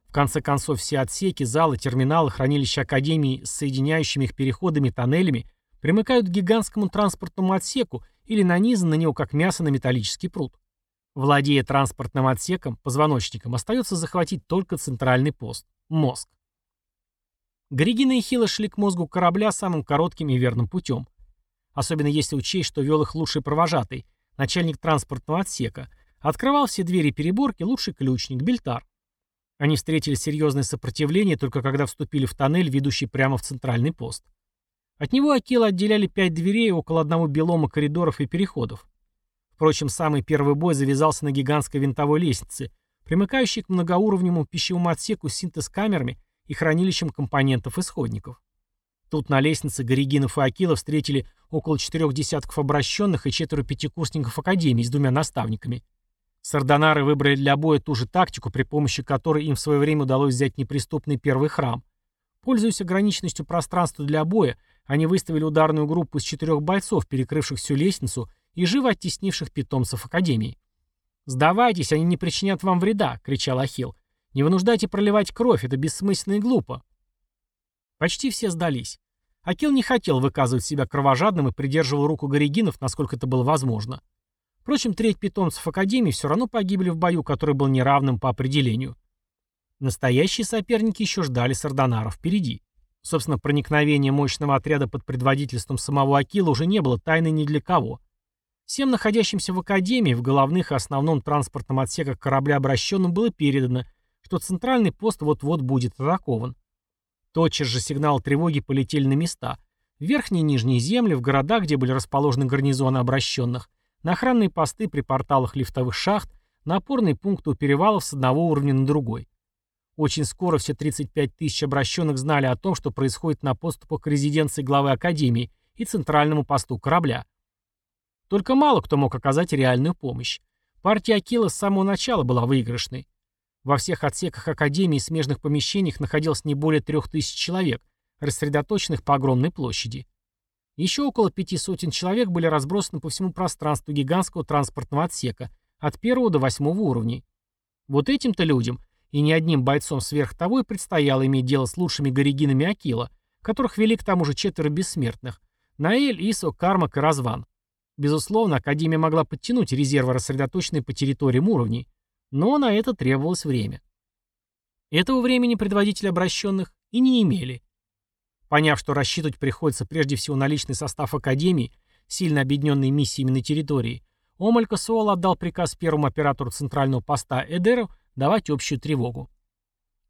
В конце концов, все отсеки, залы, терминалы, хранилища Академии с соединяющими их переходами и тоннелями примыкают к гигантскому транспортному отсеку или нанизаны на него как мясо на металлический пруд. Владея транспортным отсеком, позвоночником, остается захватить только центральный пост – мозг. Григина и Хила шли к мозгу корабля самым коротким и верным путем. Особенно если учесть, что вел их лучший провожатый, начальник транспортного отсека, открывал все двери переборки лучший ключник, Бельтар. Они встретили серьезное сопротивление только когда вступили в тоннель, ведущий прямо в центральный пост. От него Акила отделяли пять дверей около одного белома коридоров и переходов. Впрочем, самый первый бой завязался на гигантской винтовой лестнице, примыкающей к многоуровневому пищевому отсеку с синтез-камерами и хранилищем компонентов-исходников. Тут на лестнице Горигинов и Акила встретили около четырех десятков обращенных и четверо пятикурсников Академии с двумя наставниками. Сардонары выбрали для боя ту же тактику, при помощи которой им в свое время удалось взять неприступный первый храм. Пользуясь ограниченностью пространства для боя, они выставили ударную группу из четырех бойцов, перекрывших всю лестницу и живо оттеснивших питомцев Академии. «Сдавайтесь, они не причинят вам вреда!» — кричал Ахилл. «Не вынуждайте проливать кровь, это бессмысленно и глупо!» Почти все сдались. Акил не хотел выказывать себя кровожадным и придерживал руку Горигинов, насколько это было возможно. Впрочем, треть питомцев Академии все равно погибли в бою, который был неравным по определению. Настоящие соперники еще ждали Сардонаров впереди. Собственно, проникновение мощного отряда под предводительством самого Акила уже не было тайной ни для кого. Всем находящимся в Академии, в головных и основном транспортном отсеках корабля обращенным было передано, что центральный пост вот-вот будет атакован. Тотчас же сигнал тревоги полетели на места. В верхние и нижние земли, в городах, где были расположены гарнизоны обращенных, на охранные посты при порталах лифтовых шахт, на опорные пункты у перевалов с одного уровня на другой. Очень скоро все 35 тысяч обращенных знали о том, что происходит на поступах к резиденции главы Академии и центральному посту корабля. Только мало кто мог оказать реальную помощь. Партия Акила с самого начала была выигрышной. Во всех отсеках Академии и смежных помещениях находилось не более трех тысяч человек, рассредоточенных по огромной площади. Еще около пяти сотен человек были разбросаны по всему пространству гигантского транспортного отсека, от первого до восьмого уровней. Вот этим-то людям и ни одним бойцом сверх того и предстояло иметь дело с лучшими горигинами Акила, которых вели к тому же четверо бессмертных – Наэль, Исо, Кармак и Разван. Безусловно, Академия могла подтянуть резервы, рассредоточенные по территориям уровней, но на это требовалось время. Этого времени предводители обращенных и не имели. Поняв, что рассчитывать приходится прежде всего на личный состав Академии, сильно объединенной миссиями на территории, Омалька Суол отдал приказ первому оператору центрального поста Эдеру давать общую тревогу.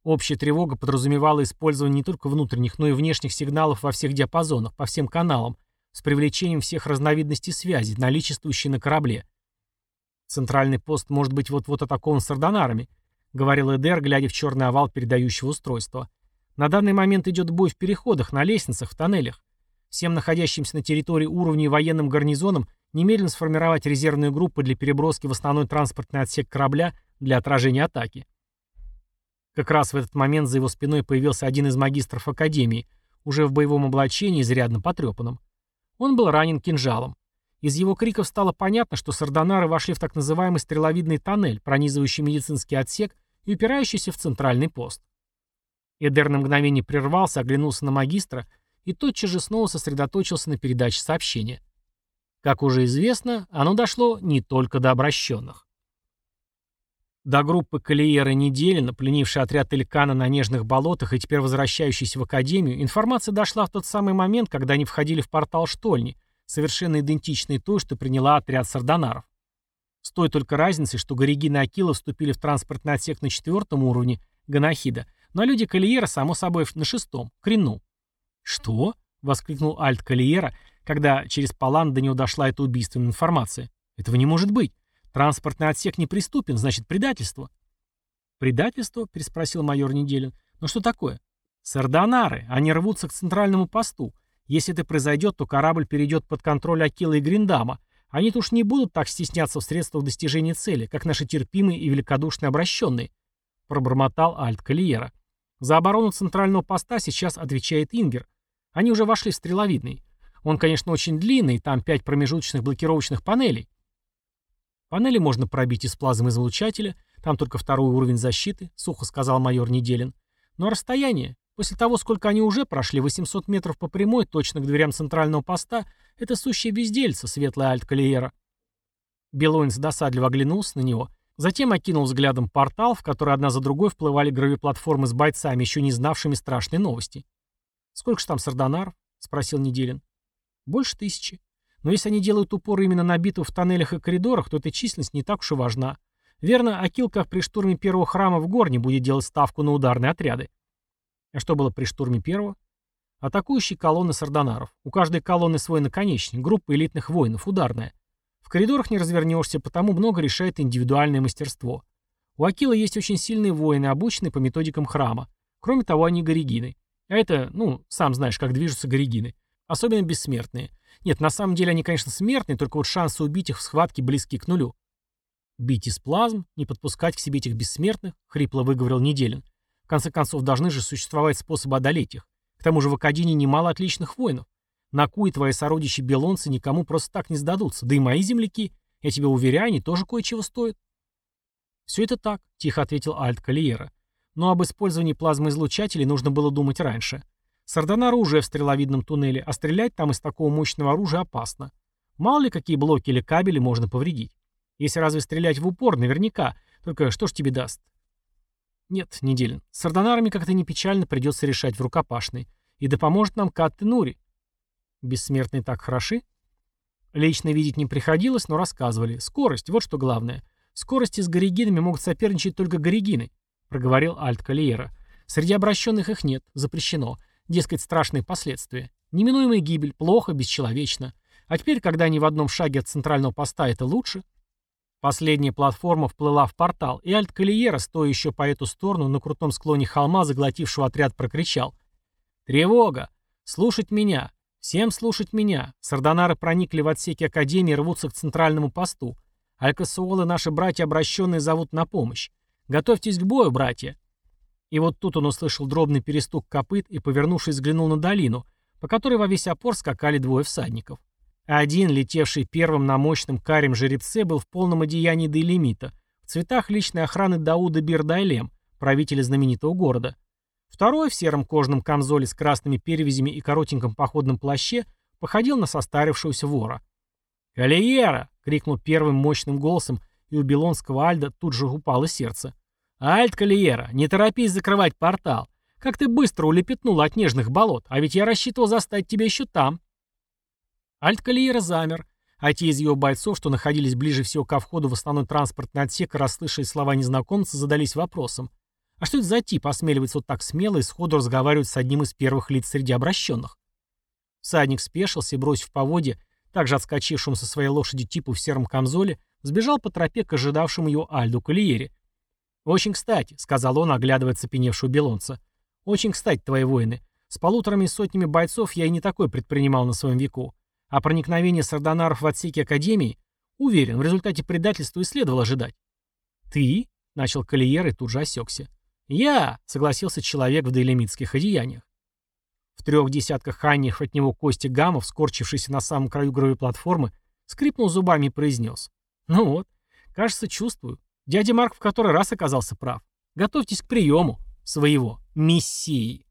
Общая тревога подразумевала использование не только внутренних, но и внешних сигналов во всех диапазонах, по всем каналам, с привлечением всех разновидностей связи, наличествующей на корабле. Центральный пост может быть вот-вот атакован сардонарами, говорил Эдер, глядя в черный овал передающего устройства. На данный момент идет бой в переходах, на лестницах, в тоннелях. Всем находящимся на территории уровней военным гарнизоном немедленно сформировать резервную группу для переброски в основной транспортный отсек корабля для отражения атаки. Как раз в этот момент за его спиной появился один из магистров Академии, уже в боевом облачении, изрядно потрепанном. Он был ранен кинжалом. Из его криков стало понятно, что сардонары вошли в так называемый стреловидный тоннель, пронизывающий медицинский отсек и упирающийся в центральный пост. Эдер на мгновение прервался, оглянулся на магистра и тотчас же снова сосредоточился на передаче сообщения. Как уже известно, оно дошло не только до обращенных. До группы Калиера Неделина, пленившей отряд Элькана на нежных болотах и теперь возвращающейся в Академию, информация дошла в тот самый момент, когда они входили в портал Штольни, совершенно идентичный той, что приняла отряд сардонаров. С той только разницей, что Горигина и Акила вступили в транспортный отсек на четвертом уровне, Ганахида, но люди Калиера, само собой, на шестом, Крину. «Что?» — воскликнул Альт Калиера, когда через Палан до него дошла эта убийственная информация. «Этого не может быть. Транспортный отсек неприступен, значит, предательство». «Предательство?» — переспросил майор Неделин. «Ну что такое?» «Сардонары. Они рвутся к центральному посту. Если это произойдет, то корабль перейдет под контроль Акила и Гриндама. Они-то уж не будут так стесняться в средствах достижения цели, как наши терпимые и великодушные обращенные», — пробормотал Альт Калиера. «За оборону центрального поста сейчас отвечает Ингер. Они уже вошли в стреловидный. Он, конечно, очень длинный, там пять промежуточных блокировочных панелей. Панели можно пробить из плазмоизлучателя, там только второй уровень защиты, сухо сказал майор Неделин. Но расстояние, после того, сколько они уже прошли, 800 метров по прямой, точно к дверям центрального поста, это сущее бездельце, светлая альт-калиера. Белоинс досадливо оглянулся на него, затем окинул взглядом портал, в который одна за другой вплывали гравиплатформы с бойцами, еще не знавшими страшной новости. «Сколько ж там сардонаров?» — спросил Неделин. «Больше тысячи. Но если они делают упор именно на битву в тоннелях и коридорах, то эта численность не так уж и важна. Верно, Акил, как при штурме первого храма в Горне, будет делать ставку на ударные отряды. А что было при штурме первого? Атакующие колонны сардонаров. У каждой колонны свой наконечник, группа элитных воинов, ударная. В коридорах не развернешься, потому много решает индивидуальное мастерство. У Акила есть очень сильные воины, обученные по методикам храма. Кроме того, они горигины. А это, ну, сам знаешь, как движутся горигины. Особенно бессмертные. Нет, на самом деле они, конечно, смертные, только вот шансы убить их в схватке близки к нулю. Бить из плазм, не подпускать к себе этих бессмертных, хрипло выговорил Неделин. В конце концов, должны же существовать способы одолеть их. К тому же в Академии немало отличных воинов. На Ку и твои сородичи белонцы никому просто так не сдадутся. Да и мои земляки, я тебя уверяю, они тоже кое-чего стоят. Все это так, тихо ответил Альт Калиера. Но об использовании плазмоизлучателей нужно было думать раньше. Сардонар уже в стреловидном туннеле, а стрелять там из такого мощного оружия опасно. Мало ли какие блоки или кабели можно повредить. Если разве стрелять в упор, наверняка. Только что ж тебе даст? Нет, Неделин. С сардонарами как-то не печально придется решать в рукопашной. И да поможет нам Катты Нури. Бессмертные так хороши? Лично видеть не приходилось, но рассказывали. Скорость, вот что главное. Скорости с горигинами могут соперничать только горигины, проговорил Альт Калиера. Среди обращенных их нет, запрещено. Дескать, страшные последствия. Неминуемая гибель, плохо, бесчеловечно. А теперь, когда они в одном шаге от центрального поста, это лучше. Последняя платформа вплыла в портал, и Альт Калиера, стоя еще по эту сторону, на крутом склоне холма, заглотившего отряд, прокричал. «Тревога! Слушать меня! Всем слушать меня. Сардонары проникли в отсеки Академии рвутся к центральному посту. Алькасуолы наши братья обращенные зовут на помощь. Готовьтесь к бою, братья. И вот тут он услышал дробный перестук копыт и, повернувшись, взглянул на долину, по которой во весь опор скакали двое всадников. Один, летевший первым на мощном карем жеребце, был в полном одеянии Дейлемита, в цветах личной охраны Дауда Бирдайлем, правителя знаменитого города. Второй в сером кожаном камзоле с красными перевязями и коротеньком походном плаще походил на состарившегося вора. «Калиера!» — крикнул первым мощным голосом, и у Белонского Альда тут же упало сердце. «Альт Калиера, не торопись закрывать портал. Как ты быстро улепетнул от нежных болот, а ведь я рассчитывал застать тебя еще там». Альт Калиера замер, а те из его бойцов, что находились ближе всего ко входу в основной транспортный отсек, расслышали слова незнакомца, задались вопросом. А что это за тип осмеливается вот так смело и сходу разговаривать с одним из первых лиц среди обращенных? Всадник спешился и, бросив поводья, также отскочившему со своей лошади типу в сером камзоле, сбежал по тропе к ожидавшему его Альду Калиере. «Очень кстати», — сказал он, оглядывая цепеневшего белонца. «Очень кстати, твои воины. С полуторами сотнями бойцов я и не такой предпринимал на своем веку. А проникновение сардонаров в отсеки Академии, уверен, в результате предательства и следовало ожидать». «Ты?» — начал Калиер и тут же осекся. «Я!» — согласился человек в дейлемитских одеяниях. В трех десятках ханьев от него Кости Гамов, скорчившийся на самом краю гровой платформы, скрипнул зубами и произнес. «Ну вот, кажется, чувствую. Дядя Марк в который раз оказался прав. Готовьтесь к приему своего мессии».